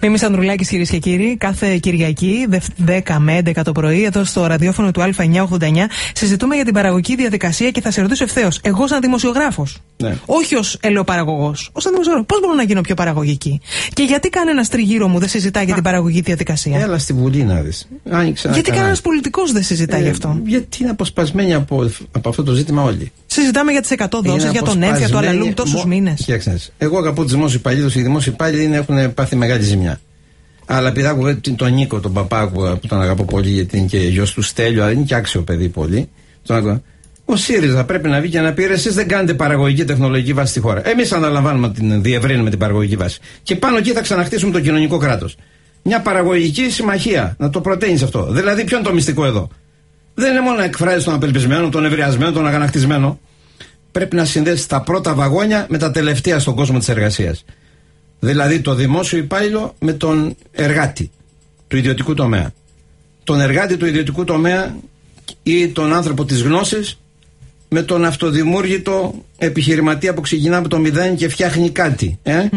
Μίμη Ανδρουλάκη, κυρίες και κύριοι, κάθε Κυριακή, 10 με 11 το πρωί, εδώ στο ραδιόφωνο του Α989, συζητούμε για την παραγωγική διαδικασία και θα σε ρωτήσω ευθέως, εγώ σαν δημοσιογράφος. Ναι. Όχι ως ελαιοπαραγωγός, ως σαν δημοσιογράφος. Πώς μπορώ να γίνω πιο παραγωγική; Και γιατί κανένας τριγύρο μου δεν συζητάει για την παραγωγική διαδικασία; Έλα στη Βουλή να δεις. Γιατί κανένας πολιτικός δεν συζητάει ε, γι' αυτό; Γιατί είναι αποσπασμένοι από, από αυτό το ζήτημα όλοι; Συζητάμε για τις 100 δόσεις, για τον ΕΦ, για το Αλαλούμ τόσους μήνες. Εγώ αγαπώ τους δημόσιους υπαλλήλου. Οι δημόσιοι υπάλληλοι έχουν πάθει μεγάλη ζημιά. Αλλά επειδή άκουγα τον Νίκο, τον παπάκου που τον αγαπώ πολύ γιατί είναι και γιος του Στέλιο, αλλά είναι και άξιο παιδί πολύ. Τον άκουγα. Ο ΣΥΡΙΖΑ πρέπει να βγει και να πει: Εσείς δεν κάνετε παραγωγική τεχνολογική βάση στη χώρα. Εμείς αναλαμβάνουμε την διευρύνουμε την παραγωγική βάση. Και πάνω εκεί θα ξαναχτίσουμε το κοινωνικό κράτος. Μια παραγωγική συμμαχία. Να το προτείνεις αυτό. Δηλαδή, ποιο είναι το μυστικό εδώ; Δεν είναι μόνο να εκφράζεις τον απελπισμένο, τον ευριασμένο, τον αγανακτισμένο. Πρέπει να συνδέσεις τα πρώτα βαγόνια με τα τελευταία στον κόσμο της εργασίας. Δηλαδή το δημόσιο υπάλληλο με τον εργάτη του ιδιωτικού τομέα. Τον εργάτη του ιδιωτικού τομέα ή τον άνθρωπο της γνώσης με τον αυτοδημούργητο επιχειρηματία που ξεκινά από το μηδέν και φτιάχνει κάτι. Ε;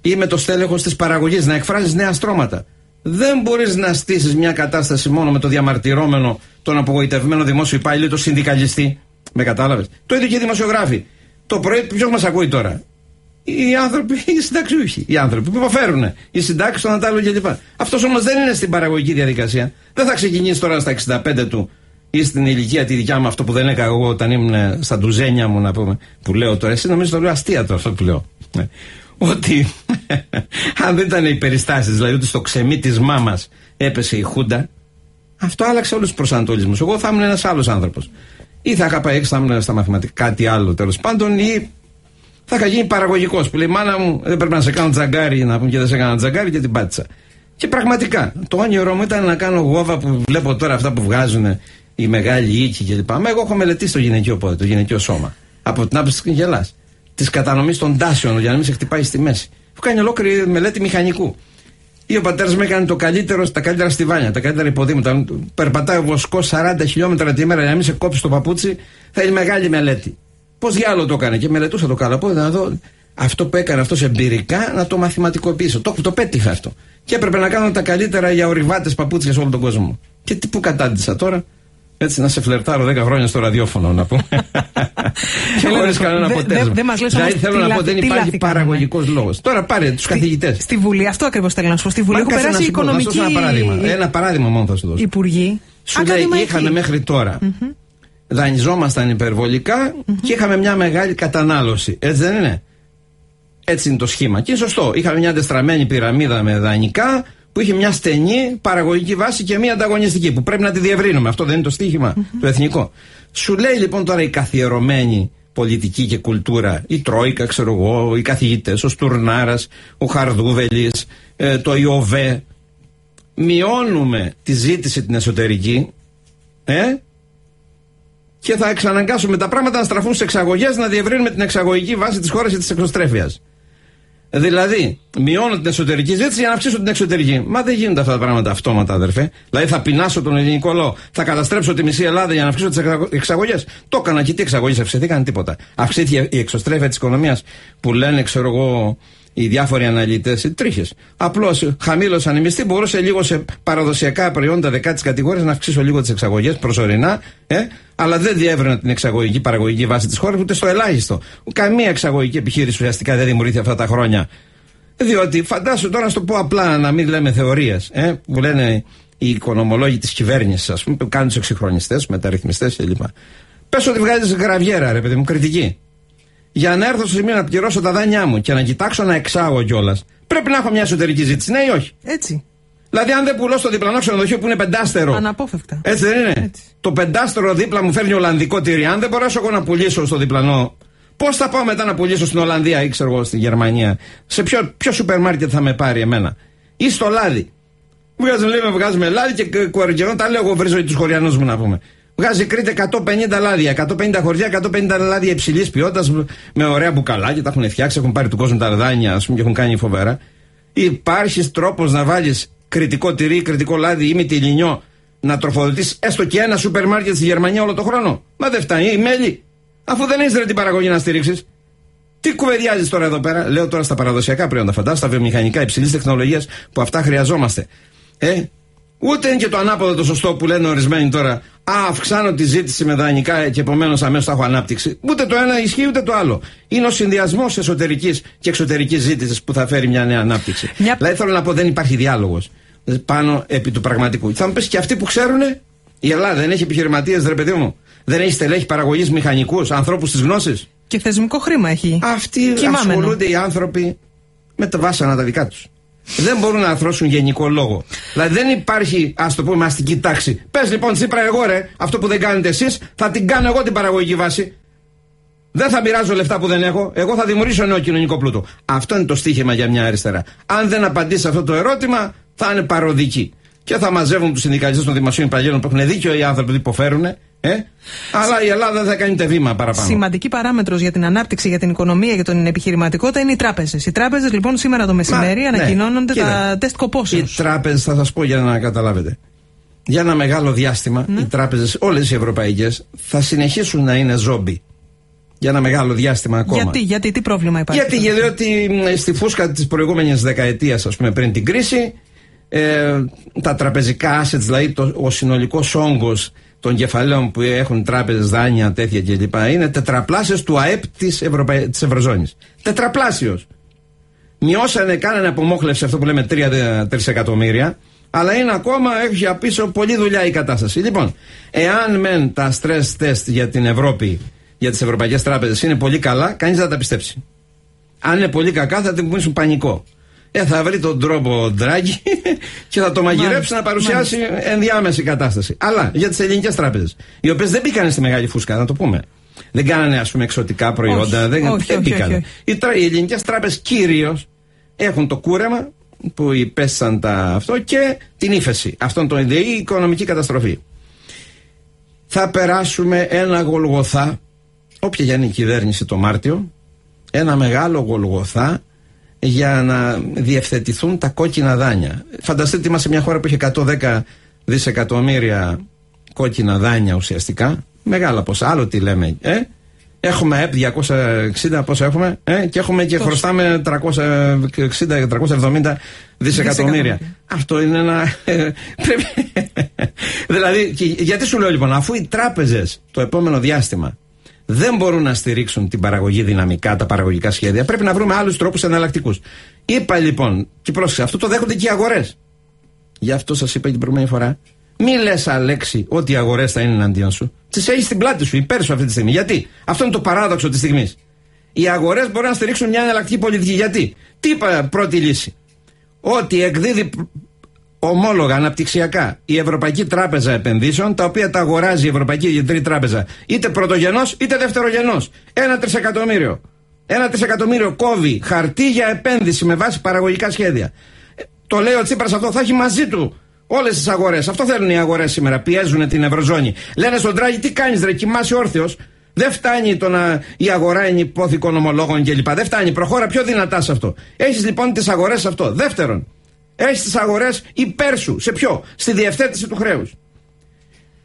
Ή με το στέλεχος της παραγωγής να εκφράζεις νέα στρώματα. Δεν μπορείς να στήσεις μια κατάσταση μόνο με το διαμαρτυρόμενο, τον απογοητευμένο δημόσιο υπάλληλο ή τον συνδικαλιστή. Με κατάλαβες; Το ίδιο και οι δημοσιογράφοι. Το πρωί, ποιος μας ακούει τώρα; Οι άνθρωποι, οι συνταξιούχοι, οι άνθρωποι που υποφέρουν, οι συντάξεις, των αντάλλων κλπ. Αυτός όμως δεν είναι στην παραγωγική διαδικασία. Δεν θα ξεκινήσει τώρα στα 65 του ή στην ηλικία τη δικιά μου αυτό που δεν έκανα εγώ όταν ήμουν στα ντουζένια μου να πούμε. Που λέω τώρα, εσύ νομίζω το λέω αστεία το αυτό που λέω. Ναι. Ότι [LAUGHS] αν δεν ήταν οι περιστάσεις, δηλαδή ότι στο ξεμί της μάμας έπεσε η Χούντα, αυτό άλλαξε όλους τους προσανατολισμούς. Εγώ θα ήμουν ένας άλλος άνθρωπος. Ή θα είχα πάει έξω, θα ήμουν στα μαθηματικά, κάτι άλλο τέλος πάντων, ή θα είχα γίνει παραγωγικός. Που λέει: Μάνα μου, δεν πρέπει να σε κάνω τζαγκάρι, να πούμε και δεν σε έκανα τζαγκάρι και την πάτησα. Και πραγματικά, το όνειρό μου ήταν να κάνω γόβα που βλέπω τώρα αυτά που βγάζουν οι μεγάλοι οίκοι κλπ. Μα εγώ έχω μελετήσει το γυναικείο πόδι, το γυναικείο σώμα. Από την άποψη της γελάς. Της κατανομής των τάσεων για να μην σε χτυπάει στη μέση. Έχω κάνει ολόκληρη μελέτη μηχανικού. Ή ο πατέρας μου έκανε το καλύτερο, τα καλύτερα στιβάνια, τα καλύτερα υποδήματα. Περπατάει ο βοσκός 40 χιλιόμετρα τη μέρα για να μην σε κόψει το παπούτσι, θα είναι μεγάλη μελέτη. Πώς διάλογο το έκανε και μελετούσα το καλά. να δω αυτό που έκανε αυτός εμπειρικά να το μαθηματικοποιήσω. Το, το πέτυχα αυτό. Και έπρεπε να κάνω τα καλύτερα για ορειβάτες παπούτσια σε όλο τον κόσμο. Και τι που κατάντησα τώρα. Έτσι να σε φλερτάρω 10 χρόνια στο ραδιόφωνο να πούμε. [LAUGHS] και χωρί κανένα αποτέλεσμα. Δεν μας Δηλαδή θέλω να πω δεν υπάρχει παραγωγικός λόγος. Τώρα πάρε τους καθηγητές. Στη Βουλή, αυτό ακριβώς θέλω να σου πω. Στη Βουλή έχω περάσει οικονομική. Ένα παράδειγμα. Ένα παράδειγμα μόνο θα σου δώσω. Υπουργοί. Σου λέει είχαμε μέχρι τώρα δανειζόμασταν υπερβολικά και είχαμε μια μεγάλη κατανάλωση. Έτσι δεν είναι; Έτσι είναι το σχήμα. Και είναι σωστό. Είχαμε μια αντεστραμμένη πυραμίδα με δανεικά που είχε μια στενή παραγωγική βάση και μια ανταγωνιστική που πρέπει να τη διευρύνουμε. Αυτό δεν είναι το στίχημα το εθνικό. Σου λέει λοιπόν τώρα η καθιερωμένη πολιτική και κουλτούρα, η Τρόικα, ξέρω εγώ, οι καθηγητές, ο Στουρνάρας, ο Χαρδούβελης, ε, το ΙΟΒΕ. Μειώνουμε τη ζήτηση την εσωτερική, ε, και θα εξαναγκάσουμε τα πράγματα να στραφούν στι εξαγωγές, να διευρύνουμε την εξαγωγική βάση της χώρας και της εξωστρέφεια. Δηλαδή, μειώνω την εσωτερική ζήτηση για να αυξήσω την εξωτερική. Μα δεν γίνονται αυτά τα πράγματα αυτόματα, αδερφέ. Δηλαδή, θα πεινάσω τον ελληνικό λαό, θα καταστρέψω τη μισή Ελλάδα για να αυξήσω τις εξαγωγές. Το έκανα και τι εξαγωγές αυξηθήκαν τίποτα. Αυξήθηκε η εξωστρέφεια της οικονομίας που λένε, ξέρω εγώ, οι διάφοροι αναλυτές, οι τρίχες. Απλώς χαμήλωσαν οι μισθοί, μπορούσε λίγο σε παραδοσιακά προϊόντα δεκάτη κατηγορίας να αυξήσω λίγο τις εξαγωγές προσωρινά, ε, αλλά δεν διεύρυνα την εξαγωγική παραγωγική βάση της χώρας ούτε στο ελάχιστο. Καμία εξαγωγική επιχείρηση ουσιαστικά δεν δημιουργήθηκε αυτά τα χρόνια Διότι φαντάσου τώρα να το πω απλά, να μην λέμε θεωρίες, ε, που λένε οι οικονομολόγοι της κυβέρνησης, ας πούμε, που κάνουν τους εξυγχρονιστές, μεταρρυθμιστές κλπ. Πες ότι βγάζεις γραβιέρα, ρε παιδί μου, κριτική. Για να έρθω στο σημείο να πληρώσω τα δάνειά μου και να κοιτάξω να εξάγω κιόλας, πρέπει να έχω μια εσωτερική ζήτηση, ναι ή όχι; Έτσι. Δηλαδή, αν δεν πουλώ στο διπλανό ξενοδοχείο που είναι πεντάστερο. Αναπόφευκτα. Έτσι δεν είναι; Έτσι. Το πεντάστερο δίπλα μου φέρνει Ολλανδικό τυρί. Αν δεν μπορέσω εγώ να πουλήσω στο διπλανό, πώς θα πάω μετά να πουλήσω στην Ολλανδία ή ξέρω εγώ στη Γερμανία; Σε ποιο, ποιο σούπερ μάρκετ θα με πάρει εμένα; Ή στο λάδι; Βγάζουμε, λέμε, βγάζουμε λάδι και κουαργερό τα λέω εγώ βρίζω τους χωριανούς μου να πούμε. Βγάζει Κρήτη 150 λάδια, 150 χωριά, 150 λάδια υψηλής ποιότητας με ωραία μπουκαλάκια, τα έχουν φτιάξει, έχουν πάρει του κόσμου τα δάνεια, ας πούμε, και έχουν κάνει φοβερά. Υπάρχεις τρόπος να βάλεις κριτικό τυρί, κριτικό λάδι ή τυλινιό να τροφοδοτείς έστω και ένα σούπερ μάρκετ στη Γερμανία όλο τον χρόνο. Μα δεν φτάνει, η μέλη. Αφού δεν έχεις την παραγωγή να στηρίξεις. Τι κουβεντιάζεις τώρα εδώ πέρα, λέω τώρα στα παραδοσιακά προϊόντα, φαντάζομαι, στα βιομηχανικά υψηλής τεχνολογίας που αυτά χρειαζόμαστε. Ε, ούτε είναι και το ανάποδο το σωστό που λένε ορισμένοι τώρα. Α, αυξάνω τη ζήτηση με δανεικά και επομένως αμέσως θα έχω ανάπτυξη. Ούτε το ένα ισχύει ούτε το άλλο. Είναι ο συνδυασμός εσωτερικής και εξωτερικής ζήτησης που θα φέρει μια νέα ανάπτυξη. Μια... Δηλαδή θέλω να πω δεν υπάρχει διάλογος πάνω επί του πραγματικού. Θα μου πεις και αυτοί που ξέρουν, η Ελλάδα δεν έχει επιχειρηματίες, ρε παιδί μου. Δεν έχει στελέχη παραγωγής μηχανικούς, ανθρώπους τη γνώση. Και θεσμικό χρήμα έχει. Αυτοί Κυμάμενο. ασχολούνται οι άνθρωποι με τα βάσανα τα δικά τους. Δεν μπορούν να αρθρώσουν γενικό λόγο. Δηλαδή δεν υπάρχει, ας το πούμε, αστική τάξη. Πες λοιπόν, Τσίπρα, εγώ ρε, αυτό που δεν κάνετε εσείς, θα την κάνω εγώ την παραγωγική βάση. Δεν θα μοιράζω λεφτά που δεν έχω. Εγώ θα δημιουργήσω νέο κοινωνικό πλούτο. Αυτό είναι το στίχημα για μια αριστερά. Αν δεν απαντήσει αυτό το ερώτημα, θα είναι παροδική. Και θα μαζεύουν τους συνδικαλιστές των δημοσίων υπαλλήλων που έχουν δίκιο οι άνθρωποι που υποφέρουν. Ε; Αλλά η Ελλάδα δεν θα κάνει ούτε βήμα παραπάνω. Σημαντική παράμετρος για την ανάπτυξη, για την οικονομία, για την επιχειρηματικότητα είναι οι τράπεζες. Οι τράπεζες λοιπόν σήμερα το μεσημέρι Μα, ναι. ανακοινώνονται ναι. τα τεστ κοπόσεω. Οι τράπεζες, θα σας πω για να καταλάβετε. Για ένα μεγάλο διάστημα, ναι. οι τράπεζες, όλες οι ευρωπαϊκές, θα συνεχίσουν να είναι ζόμπι. Για ένα μεγάλο διάστημα ακόμα. Γιατί, γιατί τι πρόβλημα υπάρχει. Γιατί, γιατί στη φούσκα της προηγούμενης δεκαετίας, ας πούμε, πριν την κρίση, ε, τα τραπεζικά assets, δηλαδή το, ο συνολικός όγκος των κεφαλαίων που έχουν τράπεζες, δάνεια, τέτοια κλπ. είναι τετραπλάσιος του ΑΕΠ της Ευρωπα... της Ευρωζώνης. Τετραπλάσιος. Μειώσανε, κάνανε απομόχλευση αυτό που λέμε 3 τρισεκατομμύρια, αλλά είναι ακόμα, έχει απίσω πολλή δουλειά η κατάσταση. Λοιπόν, εάν μεν τα stress test για την Ευρώπη, για τις ευρωπαϊκές τράπεζες είναι πολύ καλά, κανείς δεν θα τα πιστέψει. Αν είναι πολύ κακά, θα την πούν πανικό ε, θα βρει τον τρόπο Ντράγκη [LAUGHS] και θα το μαγειρέψει να παρουσιάσει μάλιστα. ενδιάμεση κατάσταση. Αλλά για τις ελληνικές τράπεζες, οι οποίες δεν μπήκαν στη μεγάλη φούσκα, να το πούμε. Δεν κάνανε ας πούμε εξωτικά προϊόντα, όχι, δεν, όχι, δεν μπήκαν. Οι, οι ελληνικές τράπεζες κυρίως έχουν το κούρεμα που υπέστησαν τα αυτό και την ύφεση. Αυτό το η οικονομική καταστροφή. Θα περάσουμε ένα γολγοθά, όποια για είναι η κυβέρνηση το Μάρτιο, ένα μεγάλο γολγοθά για να διευθετηθούν τα κόκκινα δάνεια. Φανταστείτε είμαστε μια χώρα που έχει 110 δισεκατομμύρια κόκκινα δάνεια ουσιαστικά. Μεγάλα ποσά, άλλο τι λέμε. Ε; Έχουμε ΕΠ 260, πόσο έχουμε, ε; και έχουμε και χρωστάμε 360-370 δισεκατομμύρια. Αυτό είναι ένα. [LAUGHS] δηλαδή, γιατί σου λέω λοιπόν, αφού οι τράπεζες το επόμενο διάστημα δεν μπορούν να στηρίξουν την παραγωγή δυναμικά, τα παραγωγικά σχέδια. Πρέπει να βρούμε άλλους τρόπους εναλλακτικούς. Είπα λοιπόν, και πρόσεξε, αυτό το δέχονται και οι αγορές. Γι' αυτό σας είπα την προηγούμενη φορά. Μη λες, Αλέξη, ότι οι αγορές θα είναι εναντίον σου. Τις έχεις στην πλάτη σου, υπέρ σου αυτή τη στιγμή. Γιατί; Αυτό είναι το παράδοξο της στιγμής. Οι αγορές μπορούν να στηρίξουν μια εναλλακτική πολιτική. Γιατί; Τι είπα πρώτη λύση; Ότι εκδίδει ομόλογα αναπτυξιακά η Ευρωπαϊκή Τράπεζα Επενδύσεων, τα οποία τα αγοράζει η Ευρωπαϊκή Κεντρική Τράπεζα είτε πρωτογενός είτε δευτερογενός. Ένα τρισεκατομμύριο. Ένα τρισεκατομμύριο κόβει χαρτί για επένδυση με βάση παραγωγικά σχέδια. Ε, το λέει ο Τσίπρας αυτό, θα έχει μαζί του όλες τις αγορές. Αυτό θέλουν οι αγορές σήμερα. Πιέζουν την Ευρωζώνη. Λένε στον Τράγη, τι κάνεις, ρε, κοιμάσαι όρθιος. Δεν φτάνει το να η αγορά είναι υπόθηκων ομολόγων κλπ. Δεν φτάνει. Προχώρα πιο δυνατά σε αυτό. Έχεις λοιπόν τις αγορές αυτό. Δεύτερον, έχεις τις αγορές υπέρ σου. Σε ποιο; Στη διευθέτηση του χρέους.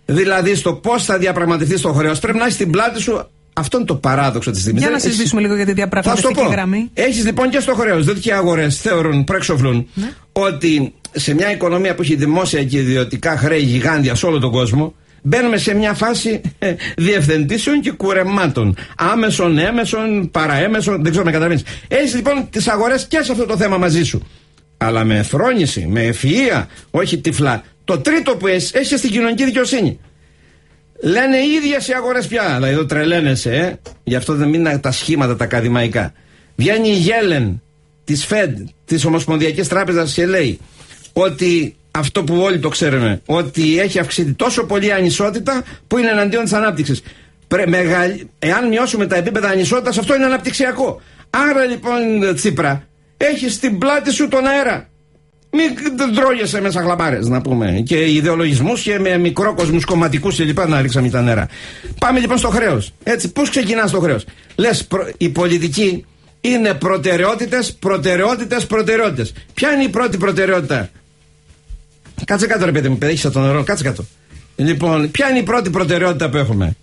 Δηλαδή στο πώς θα διαπραγματευτείς το χρέος. Πρέπει να έχεις την πλάτη σου. Αυτό είναι το παράδοξο της στιγμή. Για να συζητήσουμε λίγο για τη διαπραγματευτική γραμμή. Έχεις λοιπόν και στο χρέος. Διότι και οι αγορές θεωρούν, προεξοφλούν, ναι. ότι σε μια οικονομία που έχει δημόσια και ιδιωτικά χρέη γιγάντια σε όλο τον κόσμο, Μπαίνουμε σε μια φάση ε, διευθεντήσεων και κουρεμάτων. Άμεσων, έμεσων, παραέμεσων, δεν ξέρω να καταλαβαίνεις. Έχεις λοιπόν τις αγορές και σε αυτό το θέμα μαζί σου. Αλλά με φρόνηση, με ευφυα, όχι τυφλά. Το τρίτο που έχεις, έχεις στην κοινωνική δικαιοσύνη. Λένε οι ίδιες οι αγορές πια. Δηλαδή εδώ τρελαίνεσαι, ε. Γι' αυτό δεν είναι τα σχήματα τα ακαδημαϊκά. Βγαίνει η Γέλεν της ΦΕΔ, της Ομοσπονδιακής Τράπεζας και λέει ότι αυτό που όλοι το ξέρουμε, ότι έχει αυξηθεί τόσο πολύ η ανισότητα που είναι εναντίον της ανάπτυξης. Εάν μειώσουμε τα επίπεδα ανισότητας, αυτό είναι αναπτυξιακό. Άρα λοιπόν, Τσίπρα, έχεις στην πλάτη σου τον αέρα. Μην τρώγεσαι μέσα χλαμάρε, να πούμε. Και ιδεολογισμούς και με μικρόκοσμους κομματικούς κλπ. Να ρίξαμε τα νερά. Πάμε λοιπόν στο χρέος. Έτσι, πώς ξεκινάς το χρέος; Λες, η πολιτική είναι προτεραιότητες, προτεραιότητες, προτεραιότητες. Ποια είναι η πρώτη προτεραιότητα; Κάτσε κάτω, ρε παιδί μου, παιδέχει το νερό, κάτσε κάτω. Λοιπόν, ποια είναι η πρώτη προτεραιότητα που έχουμε;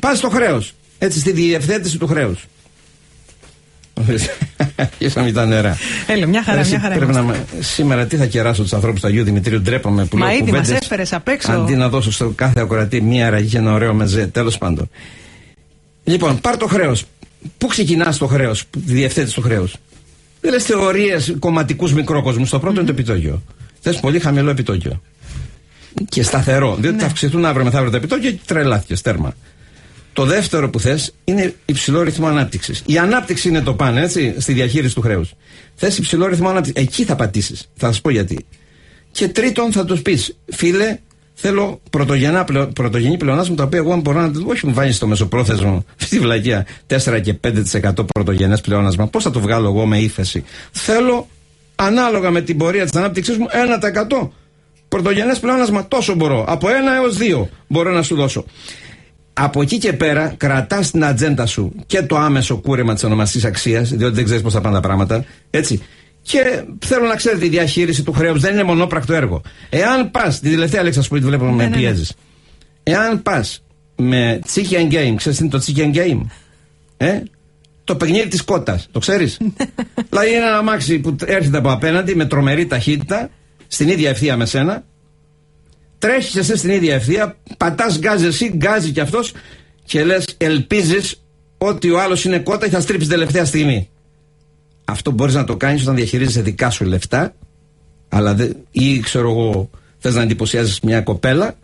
Πας στο χρέος. Έτσι, στη διευθέτηση του χρέους. Αρχίσαμε τα νερά. Έλα, μια χαρά, μια χαρά. Πρέπει να... Σήμερα τι θα κεράσω τους ανθρώπους του Αγίου Δημητρίου, ντρέπαμε που Μα ήδη μας έφερες απ' έξω. Αντί να δώσω στο κάθε ακροατή μία αραγή και ένα ωραίο μεζέ, τέλος πάντων. Λοιπόν, πάρ το χρέος. Πού ξεκινάς το χρέος, τη διευθέτηση του χρέου. Δεν λες θεωρίες κομματικούς μικρόκοσμους. Το πρώτο mm-hmm. είναι το επιτόκιο. Θες πολύ χαμηλό επιτόκιο. Και σταθερό. Διότι ναι. θα αυξηθούν αύριο μεθαύριο τα επιτόκια και τρελάθηκες, τέρμα. Το δεύτερο που θες είναι υψηλό ρυθμό ανάπτυξης. Η ανάπτυξη είναι το πάνε, έτσι, στη διαχείριση του χρέους. Θες υψηλό ρυθμό ανάπτυξης. Εκεί θα πατήσεις. Θα σας πω γιατί. Και τρίτον, θα τους πεις, φίλε, θέλω πρωτογενά, πρωτογενή πλεονάσματα τα οποία εγώ μπορώ να. Όχι, μου βάζεις στο μεσοπρόθεσμο, [LAUGHS] στη βλακεία, 4 και 5% πρωτογενές πλεόνασμα. Πώς θα το βγάλω εγώ με ύφεση. Θέλω, ανάλογα με την πορεία της ανάπτυξής μου, 1%. Πρωτογενές πλεόνασμα τόσο μπορώ. Από 1 έως 2 μπορώ να σου δώσω από εκεί και πέρα κρατάς στην ατζέντα σου και το άμεσο κούρεμα της ονομαστή αξίας, διότι δεν ξέρεις πώς θα πάνε τα πράγματα. Έτσι. Και θέλω να ξέρετε, η διαχείριση του χρέους δεν είναι μονόπρακτο έργο. Εάν πας, την τελευταία λέξη, ας πούμε, τη βλέπω ναι, με ναι, ναι. πιέζεις. Εάν πας με chicken game, ξέρεις τι είναι το chicken game, ε; Το παιχνίδι της κότας, το ξέρεις; δηλαδή είναι ένα αμάξι που έρχεται από απέναντι με τρομερή ταχύτητα, στην ίδια ευθεία με σένα, Τρέχεις εσύ στην ίδια ευθεία, πατάς γκάζ εσύ, γκάζει κι αυτός και λες, ελπίζεις ότι ο άλλος είναι κότα και θα στρίψει τελευταία στιγμή. Αυτό μπορείς να το κάνεις όταν διαχειρίζεσαι δικά σου λεφτά, αλλά δε, ή ξέρω εγώ, θες να εντυπωσιάζεις μια κοπέλα,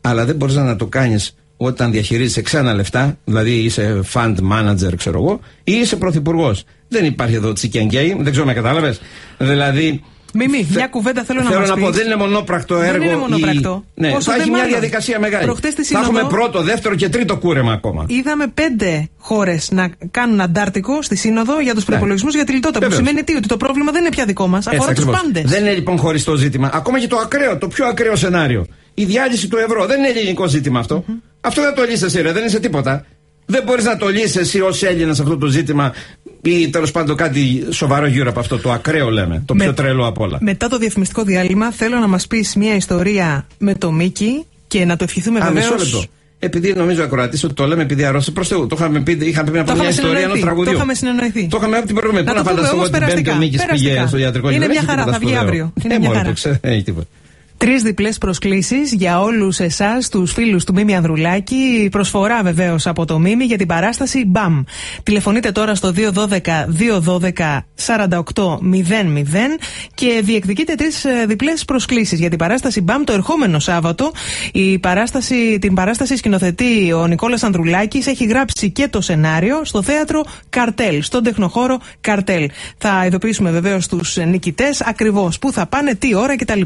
αλλά δεν μπορείς να το κάνεις όταν διαχειρίζεσαι ξένα λεφτά, δηλαδή είσαι fund manager, ξέρω εγώ, ή είσαι πρωθυπουργός. Δεν υπάρχει εδώ chicken game, δεν ξέρω με κατάλαβες. Δηλαδή, Μιμή, μια κουβέντα θέλω, θέλω να μας πει. να πω, δεν είναι μονόπρακτο έργο. Δεν είναι μονόπρακτο. Η... Ναι, θα έχει μια διαδικασία μεγάλη. Θα έχουμε πρώτο, δεύτερο και τρίτο κούρεμα ακόμα. Είδαμε πέντε χώρες να κάνουν αντάρτικο στη Σύνοδο για τους ναι. προπολογισμού για τη λιτότητα. Που σημαίνει τι, ότι το πρόβλημα δεν είναι πια δικό μας. Αφορά τους πάντες. Δεν είναι λοιπόν χωριστό ζήτημα. Ακόμα και το ακραίο, το πιο ακραίο σενάριο. Η διάλυση του ευρώ. Δεν είναι ελληνικό ζήτημα αυτό. Αυτό δεν το λύσει εσύ, ρε. Δεν είσαι τίποτα. Δεν μπορείς να το λύσεις εσύ ως Έλληνας αυτό το ζήτημα ή τέλος πάντων κάτι σοβαρό γύρω από αυτό. Το ακραίο λέμε. Το πιο τρελό απ' όλα. Μετά το διαφημιστικό διάλειμμα θέλω να μας πεις μια ιστορία με το Μίκη και να το ευχηθούμε βεβαίως. Επειδή νομίζω ακροατής ότι το λέμε επειδή αρρώστησε. Προς Θεού, το είχαμε πει, είχαμε πει από μια ιστορία ενός τραγουδιού. Το είχαμε συνεννοηθεί. Το είχαμε από την προηγούμενη. Πού να φανταστώ ότι την Πέμπτη ο Μίκης πήγε στο ιατρικό Είναι μια χαρά, θα βγει αύριο. Είναι μια χαρά. Τρεις διπλές προσκλήσεις για όλους εσάς, τους φίλους του Μίμη Ανδρουλάκη. Προσφορά βεβαίως από το Μίμη για την παράσταση BAM. Τηλεφωνείτε τώρα στο 212-212-4800 και διεκδικείτε τρεις ε, διπλές προσκλήσεις για την παράσταση BAM το ερχόμενο Σάββατο. Η παράσταση, την παράσταση σκηνοθετεί ο Νικόλας Ανδρουλάκης. Έχει γράψει και το σενάριο στο θέατρο Καρτέλ, στον τεχνοχώρο Καρτέλ. Θα ειδοποιήσουμε βεβαίως τους νικητές ακριβώς πού θα πάνε, τι ώρα κτλ.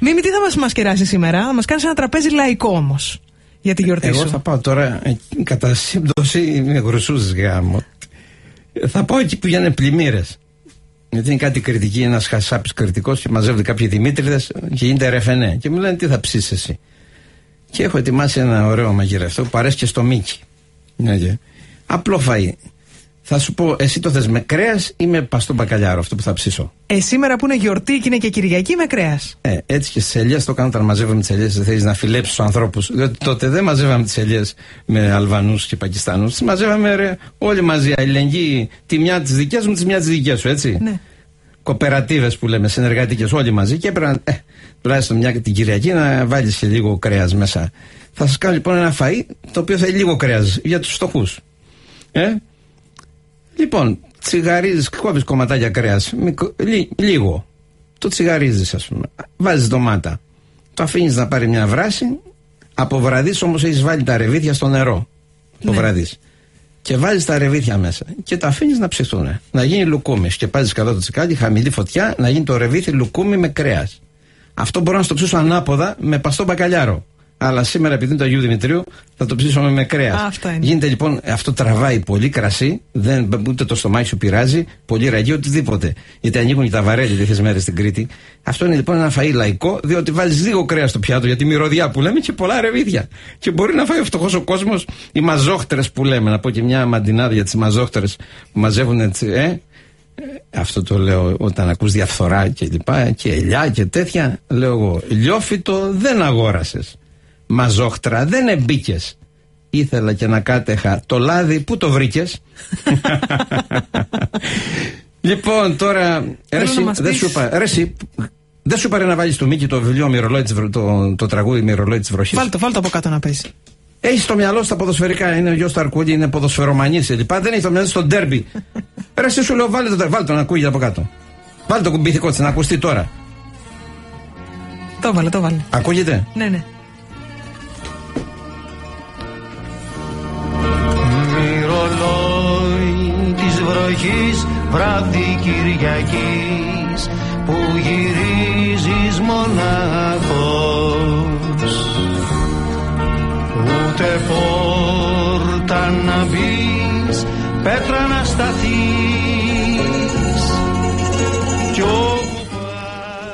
Μίμη, τι θα μα μασκεράσει σήμερα, θα μας κάνεις ένα τραπέζι λαϊκό όμως για τη γιορτή Εγώ σου. θα πάω τώρα ε, κατά σύμπτωση με γρουσούς γάμο. Θα πάω εκεί που γίνανε πλημμύρες. Γιατί είναι κάτι κριτική, ένας χασάπης κριτικός και μαζεύονται κάποιοι Δημήτριδες και γίνεται ρεφενέ. Και μου λένε τι θα ψήσεις εσύ. Και έχω ετοιμάσει ένα ωραίο μαγειρευτό που αρέσει και στο Μίκη. Ναι, Απλό φαΐ. Θα σου πω, εσύ το θες με κρέας ή με παστό μπακαλιάρο, αυτό που θα ψήσω; Ε, σήμερα που είναι γιορτή και είναι και Κυριακή, με κρέας. Ε, έτσι και στι ελιές το κάνω όταν μαζεύαμε τις ελιές. Δεν θέλεις να φιλέψεις τους ανθρώπους. Διότι τότε δεν μαζεύαμε τις ελιές με Αλβανούς και Πακιστάνου. Τις μαζεύαμε ρε, όλοι μαζί. Αλληλεγγύη, τη μια της δικιάς μου, της μια της δικιά σου, έτσι. Ναι. κοπερατίβες που λέμε, συνεργατικέ, όλοι μαζί και έπρεπε ε, τουλάχιστον μια την Κυριακή να βάλεις και λίγο κρέας μέσα. Θα σας κάνω λοιπόν ένα φαΐ το οποίο θα έχει λίγο κρέας για τους φτωχούς. Ε; Λοιπόν, τσιγαρίζεις, κόβεις κομματάκια κρέας. λίγο. Το τσιγαρίζεις, ας πούμε. Βάζεις ντομάτα. Το αφήνεις να πάρει μια βράση. Από βραδύς όμως έχεις βάλει τα ρεβίθια στο νερό. Το ναι. βραδύς. Και βάζεις τα ρεβίθια μέσα. Και τα αφήνεις να ψηθούν. Να γίνει λουκούμι. Και πάζεις κατά το τσικάλι, χαμηλή φωτιά, να γίνει το ρεβίθι λουκούμι με κρέας. Αυτό μπορώ να στο ψήσω ανάποδα με παστό μπακαλιάρο. Αλλά σήμερα, επειδή είναι το Αγίου Δημητρίου, θα το ψήσουμε με κρέας. Γίνεται λοιπόν, αυτό τραβάει πολύ κρασί, δεν, ούτε το στομάχι σου πειράζει, πολύ ραγί, οτιδήποτε. Γιατί ανοίγουν και τα βαρέλια τέτοιες μέρες στην Κρήτη. Αυτό είναι λοιπόν ένα φαΐ λαϊκό, διότι βάζεις λίγο κρέας στο πιάτο για τη μυρωδιά που λέμε και πολλά ρεβίδια. Και μπορεί να φάει ο φτωχός ο κόσμος, οι μαζόχτερες που λέμε. Να πω και μια μαντινάδα για τις μαζόχτερες που μαζεύουν έτσι, ε, αυτό το λέω όταν ακούς διαφθορά και λοιπά και ελιά και τέτοια λέω εγώ λιόφυτο δεν αγόρασες μαζόχτρα δεν εμπίκε. Ήθελα και να κάτεχα το λάδι, πού το βρήκες; [LAUGHS] λοιπόν, τώρα. Ρέση, δεν σου είπα. Ρέση, δεν σου πάρει να βάλεις το Μίκη το βιβλίο Μυρολόι το, το τραγούδι Μυρολόι της Βροχής. Βάλτε το, βάλτε από κάτω να πέσει. Έχεις στο μυαλό στα ποδοσφαιρικά, είναι ο γιο του Αρκούλη, είναι ποδοσφαιρομανής κλπ. Δεν έχεις το μυαλό στο ντέρμπι. [LAUGHS] Ρε, εσύ σου λέω, βάλτε το, βάλτε το να ακούγεται από κάτω. Βάλτε το κουμπίθηκό της να ακουστεί τώρα. Το βάλε, το βάλε. Ακούγεται; Ναι, ναι. Βροχής βράδυ Κυριακής που γυρίζεις μονάχος ούτε πόρτα να μπεις πέτρα να σταθείς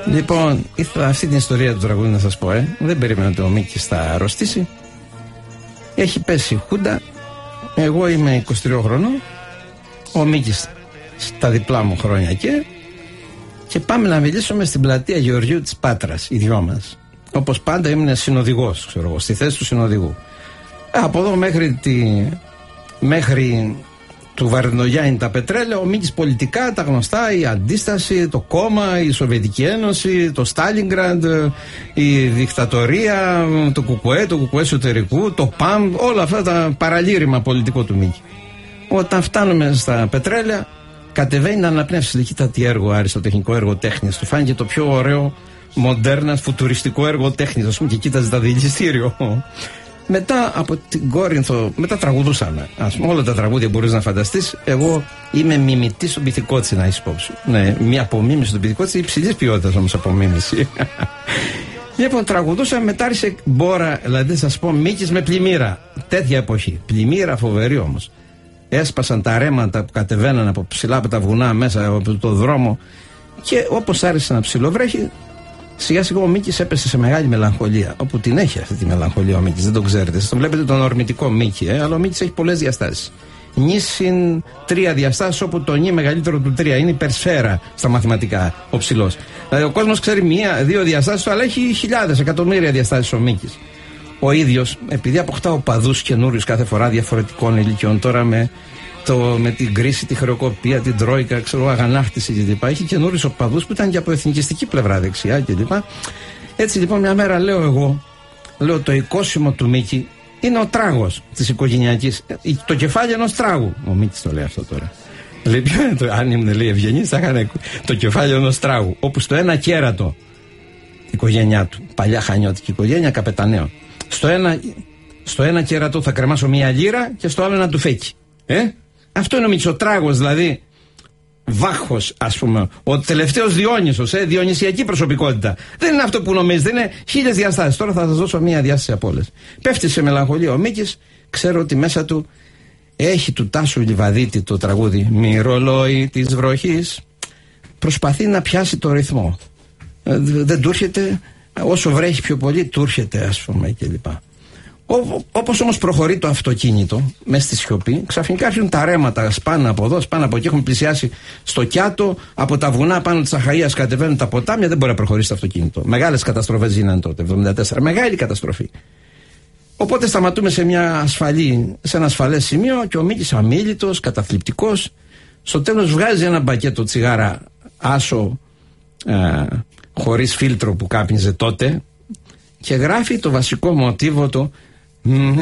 Λοιπόν, ήθελα αυτή την ιστορία του τραγούδι να σας πω, ε. Δεν περίμενα ότι ο Μίκης θα αρρωστήσει. Έχει πέσει χούντα. Εγώ είμαι 23 χρονών ο Μίκης στα διπλά μου χρόνια και και πάμε να μιλήσουμε στην πλατεία Γεωργίου της Πάτρας, οι δυο μας. Όπως πάντα ήμουν συνοδηγός, ξέρω εγώ, στη θέση του συνοδηγού. Ε, από εδώ μέχρι, τη, μέχρι του Βαρδινογιάννη τα πετρέλαια, ο Μίκης πολιτικά, τα γνωστά, η αντίσταση, το κόμμα, η Σοβιετική Ένωση, το Στάλιγκραντ, η δικτατορία, το κουκουέ, το κουκουέ εσωτερικού, το ΠΑΜ, όλα αυτά τα παραλήρημα πολιτικό του Μίκη. Όταν φτάνουμε στα πετρέλαια, κατεβαίνει να αναπνεύσει. Κοίτα τι έργο άρεσε το τεχνικό έργο τέχνης. Του φάνηκε το πιο ωραίο, μοντέρνα, φουτουριστικό έργο τέχνης. Α πούμε και κοίταζε τα διελιστήριο. Μετά από την Κόρινθο, μετά τραγουδούσαμε. Α πούμε, όλα τα τραγούδια μπορείς να φανταστείς. Εγώ είμαι μιμητής στον πυθικότσι, να έχεις υπόψη. Ναι, μια απομίμηση στον πυθικότσι, υψηλής ποιότητας όμως απομίμηση. [LAUGHS] λοιπόν, τραγουδούσαμε, μετά άρχισε μπόρα, δηλαδή θα σα πω, μήκη με πλημμύρα. Τέτοια εποχή. Πλημμύρα φοβερή όμως έσπασαν τα ρέματα που κατεβαίναν από ψηλά από τα βουνά μέσα από το δρόμο και όπως άρχισε να ψηλοβρέχει σιγά σιγά ο Μίκης έπεσε σε μεγάλη μελαγχολία όπου την έχει αυτή τη μελαγχολία ο Μίκης δεν τον ξέρετε. Σας τον βλέπετε τον ορμητικό Μίκη ε, αλλά ο Μίκης έχει πολλές διαστάσεις. Νη συν τρία διαστάσεις, όπου το νη μεγαλύτερο του τρία είναι υπερσφαίρα στα μαθηματικά, ο ψηλός. Δηλαδή ο κόσμος ξέρει μία, δύο διαστάσεις, αλλά έχει χιλιάδες, εκατομμύρια διαστάσεις ο Μίκης ο ίδιος, επειδή αποκτά οπαδού καινούριους κάθε φορά διαφορετικών ηλικιών, τώρα με, το, με την κρίση, τη χρεοκοπία, την τρόικα, ξέρω, αγανάκτηση κλπ. Έχει καινούριους οπαδού που ήταν και από εθνικιστική πλευρά δεξιά κλπ. Έτσι λοιπόν μια μέρα λέω εγώ, λέω το οικόσιμο του Μίκη είναι ο τράγος της οικογενειακής. Το κεφάλι ενός τράγου. Ο Μίκης το λέει αυτό τώρα. Λέει, ποιο είναι το, αν ήμουν λέει ευγενής, θα είχαν το κεφάλι ενός τράγου. Όπου στο ένα κέρατο η οικογένειά του, παλιά χανιώτικη οικογένεια, καπεταναίο. Στο ένα, στο ένα κέρατο θα κρεμάσω μία λίρα και στο άλλο ένα τουφέκι. Ε; Αυτό είναι ο Μητσοτράγος, δηλαδή. Βάχος, ας πούμε. Ο τελευταίος Διόνυσος, ε, διονυσιακή προσωπικότητα. Δεν είναι αυτό που νομίζετε, είναι χίλιες διαστάσεις. Τώρα θα σας δώσω μία διάσταση από όλες. Πέφτει σε μελαγχολία ο Μίκης, ξέρω ότι μέσα του έχει του Τάσου Λιβαδίτη το τραγούδι Μυρολόι της βροχής. Προσπαθεί να πιάσει το ρυθμό. Ε, δεν του έρχεται όσο βρέχει πιο πολύ του έρχεται ας πούμε κλπ. Όπως όμως προχωρεί το αυτοκίνητο μέσα στη σιωπή, ξαφνικά έρχονται τα ρέματα, σπάνε από εδώ, σπάνε από εκεί. Έχουν πλησιάσει στο Κιάτο, από τα βουνά πάνω της Αχαία κατεβαίνουν τα ποτάμια, δεν μπορεί να προχωρήσει το αυτοκίνητο. Μεγάλες καταστροφές γίνανε τότε, 74. Μεγάλη καταστροφή. Οπότε σταματούμε σε, μια ασφαλή, σε ένα ασφαλές σημείο και ο Μίκης αμήλυτο, καταθλιπτικός, στο τέλος βγάζει ένα μπακέτο τσιγάρα άσο ε, χωρίς φίλτρο που κάπνιζε τότε και γράφει το βασικό μοτίβο του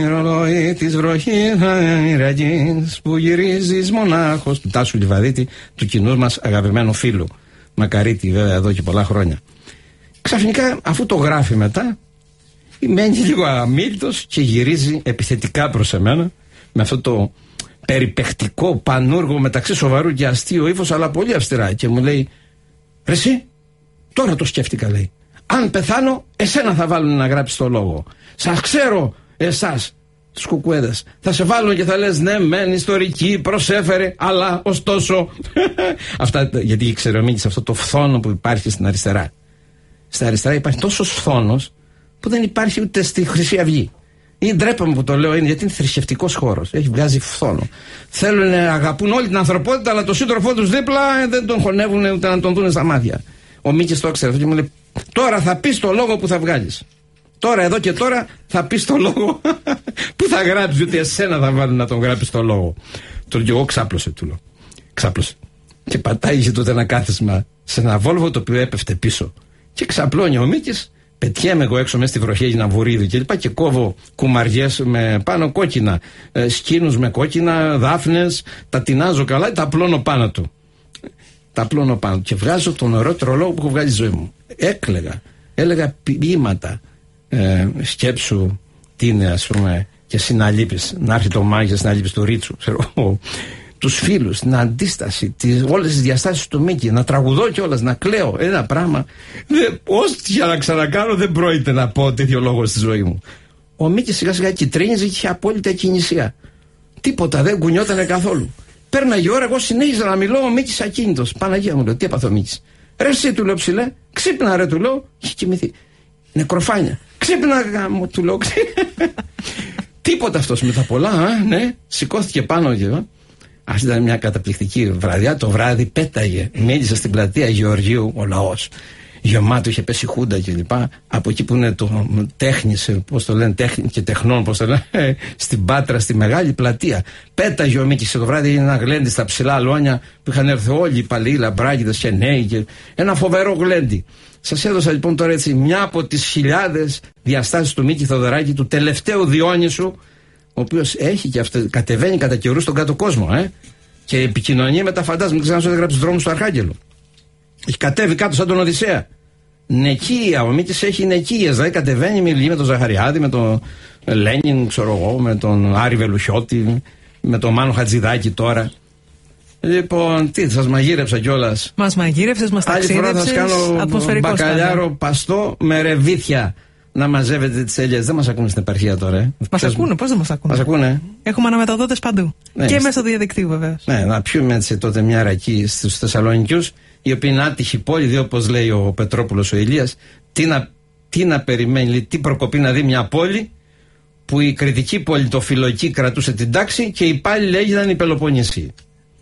Ρολόι της βροχής που γυρίζεις μονάχος του Τάσου Λιβαδίτη του κοινού μας αγαπημένου φίλου Μακαρίτη βέβαια εδώ και πολλά χρόνια ξαφνικά αφού το γράφει μετά μένει λίγο αμήλυτος και γυρίζει επιθετικά προς εμένα με αυτό το περιπεχτικό πανούργο μεταξύ σοβαρού και αστείου ύφος, αλλά πολύ αυστηρά. Και μου λέει, Ρε εσύ, τώρα το σκέφτηκα, λέει. Αν πεθάνω, εσένα θα βάλουν να γράψει το λόγο. Σας ξέρω, εσάς, τους κουκουέδες. Θα σε βάλουν και θα λες, ναι, μεν ιστορική, προσέφερε, αλλά ωστόσο. [LAUGHS] Αυτά γιατί ήξερε ο Μίτη αυτό το φθόνο που υπάρχει στην αριστερά. Στα αριστερά υπάρχει τόσος φθόνος που δεν υπάρχει ούτε στη Χρυσή Αυγή. Ή ντρέπαμε που το λέω είναι γιατί είναι θρησκευτικός χώρος. Έχει βγάζει φθόνο. Θέλουν να αγαπούν όλη την ανθρωπότητα, αλλά το σύντροφό τους δίπλα ε, δεν τον χωνεύουν ούτε να τον δουν στα μάτια. Ο Μίκης το ξέρει αυτό και μου λέει: Τώρα θα πεις το λόγο που θα βγάλεις. Τώρα, εδώ και τώρα θα πεις το λόγο [LAUGHS] που θα γράψεις, ότι εσένα θα βάλουν να τον γράψεις το λόγο. Του λέω: Εγώ ξάπλωσε, του λέω. Ξάπλωσε. Και πατάει είχε τότε ένα κάθισμα σε ένα βόλβο το οποίο έπεφτε πίσω. Και ξαπλώνει ο Μίκης πετιέμαι εγώ έξω μέσα στη βροχή, έγινα βουρίδι και λοιπά και κόβω κουμαριές με πάνω κόκκινα, ε, σκίνου με κόκκινα, δάφνες, τα τεινάζω καλά και τα απλώνω πάνω του. Τα απλώνω πάνω του και βγάζω τον ωραιότερο λόγο που έχω βγάλει στη ζωή μου. Έκλεγα, έλεγα ποίηματα, ε, σκέψου τι είναι ας πούμε και συναλείπει, να έρθει το μάγια συναλείπει του Ρίτσου, ξέρω τους φίλους, την αντίσταση, όλες τις διαστάσεις του Μίκη, να τραγουδώ κιόλας, να κλαίω. Ένα πράγμα. Ό,τι για να ξανακάνω δεν πρόκειται να πω τέτοιο λόγο στη ζωή μου. Ο Μίκης σιγά σιγά κυτρίνιζε και είχε απόλυτη ακινησία. Τίποτα, δεν κουνιότανε καθόλου. Πέρναγε η ώρα, εγώ συνέχιζα να μιλώ, ο Μίκης ακίνητος. Παναγία μου λέω, τι έπαθε ο Μίκης; Ρε, εσύ του λέω ψηλέ, ξύπνα ρε του λέω, έχει κοιμηθεί. Νεκροφάνια. Ξύπνα μου του λέω, [LAUGHS] Τίποτα αυτός με τα πολλά, α, ναι, σηκώθηκε πάνω και αυτή ήταν μια καταπληκτική βραδιά. Το βράδυ πέταγε. Μίλησε στην πλατεία Γεωργίου ο λαός. Γεμάτο είχε πέσει χούντα κλπ. Από εκεί που είναι το τέχνη, πώς το λένε, τέχνη και τεχνών, πώς το λένε, [LAUGHS] στην Πάτρα, στη μεγάλη πλατεία. Πέταγε ο Μίκης το βράδυ, είναι ένα γλέντι στα ψηλά λόνια που είχαν έρθει όλοι οι παλιοί λαμπράγιδες και νέοι. Και ένα φοβερό γλέντι. Σας έδωσα λοιπόν τώρα έτσι μια από τις χιλιάδες διαστάσεις του Μίκη Θοδωράκη, του τελευταίου Διόνυσου, ο οποίος έχει και αυτό, κατεβαίνει κατά καιρούς στον κάτω κόσμο, ε, και επικοινωνεί με τα φαντάσματα. Μην ξέρω ότι γράψει δρόμους του Αρχάγγελου. Έχει κατέβει κάτω σαν τον Οδυσσέα. Νεκία, ο Μίκη έχει νεκίε. Δηλαδή κατεβαίνει, μιλεί με τον Ζαχαριάδη, με τον Λένιν, ξέρω εγώ, με τον Άρη Βελουχιώτη, με τον Μάνο Χατζηδάκη τώρα. Λοιπόν, τι, σας μαγείρεψα κιόλας. Μας μαγείρεψες, μας ταξίδεψε. Άλλη φορά θα σας κάνω μπακαλιάρο παστό με ρεβίθια να μαζεύετε τις ελιές. Δεν μας ακούνε στην επαρχία τώρα. Ε. Μας ακούνε, πώς δεν μας ακούνε; Μας ακούνε. Έχουμε αναμεταδότες παντού. Ναι, και μέσω διαδικτύου βεβαίως. Ναι, να πιούμε έτσι τότε μια ρακή στους Θεσσαλονικιούς, η οποία είναι άτυχη πόλη, διότι όπως λέει ο Πετρόπουλος ο Ηλίας, τι να, τι να περιμένει, τι προκοπεί να δει μια πόλη που η κριτική πολιτοφιλοκή κρατούσε την τάξη και οι υπάλληλοι έγιναν οι Πελοποννήσιοι.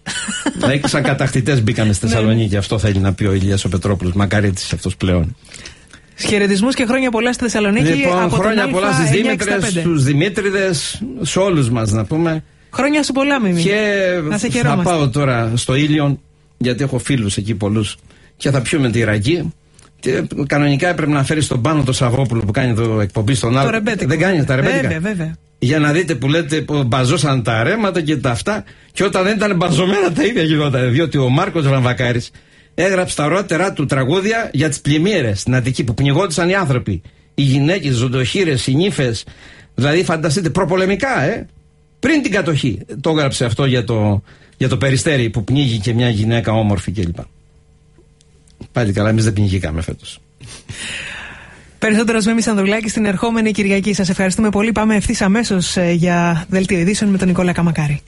[LAUGHS] δηλαδή, σαν κατακτητές μπήκαμε στη ναι. Θεσσαλονίκη. Αυτό θέλει να πει ο Ηλίας ο Πετρόπουλος. Μακαρίτης αυτός πλέον. Χαιρετισμούς και χρόνια πολλά στη Θεσσαλονίκη. Λοιπόν, από χρόνια πολλά στι Δήμητρες, στους Δημήτριδε, σε όλους μας να πούμε. Χρόνια σου πολλά, Μιμή. Και να σε θα πάω τώρα στο Ήλιον, γιατί έχω φίλους εκεί πολλούς. Και θα πιούμε τη ραγή. Και κανονικά έπρεπε να φέρεις τον πάνω το Σαββόπουλο που κάνει το εκπομπή στον άλλο. Δεν κάνει τα ρεμπέτικα. Βέβαια, βέβαια. Για να δείτε που λέτε που μπαζώσαν τα ρέματα και τα αυτά. Και όταν δεν ήταν μπαζωμένα τα ίδια γινόταν. Διότι ο Μάρκος Βαμβακάρης έγραψε τα ρότερα του τραγούδια για τις πλημμύρες στην Αττική που πνιγόντουσαν οι άνθρωποι. Οι γυναίκες, οι ζωντοχύρε, οι νύφες. Δηλαδή, φανταστείτε, προπολεμικά, ε. Πριν την κατοχή. Το έγραψε αυτό για το, για το περιστέρι που πνίγει και μια γυναίκα όμορφη κλπ. Πάλι καλά, εμείς δεν πνιγήκαμε φέτος. Περισσότερο με Ανδρουλάκη στην ερχόμενη Κυριακή. Σας ευχαριστούμε πολύ. Πάμε ευθύς αμέσως ε, για δελτίο ειδήσεων με τον Νικόλα Καμακάρη.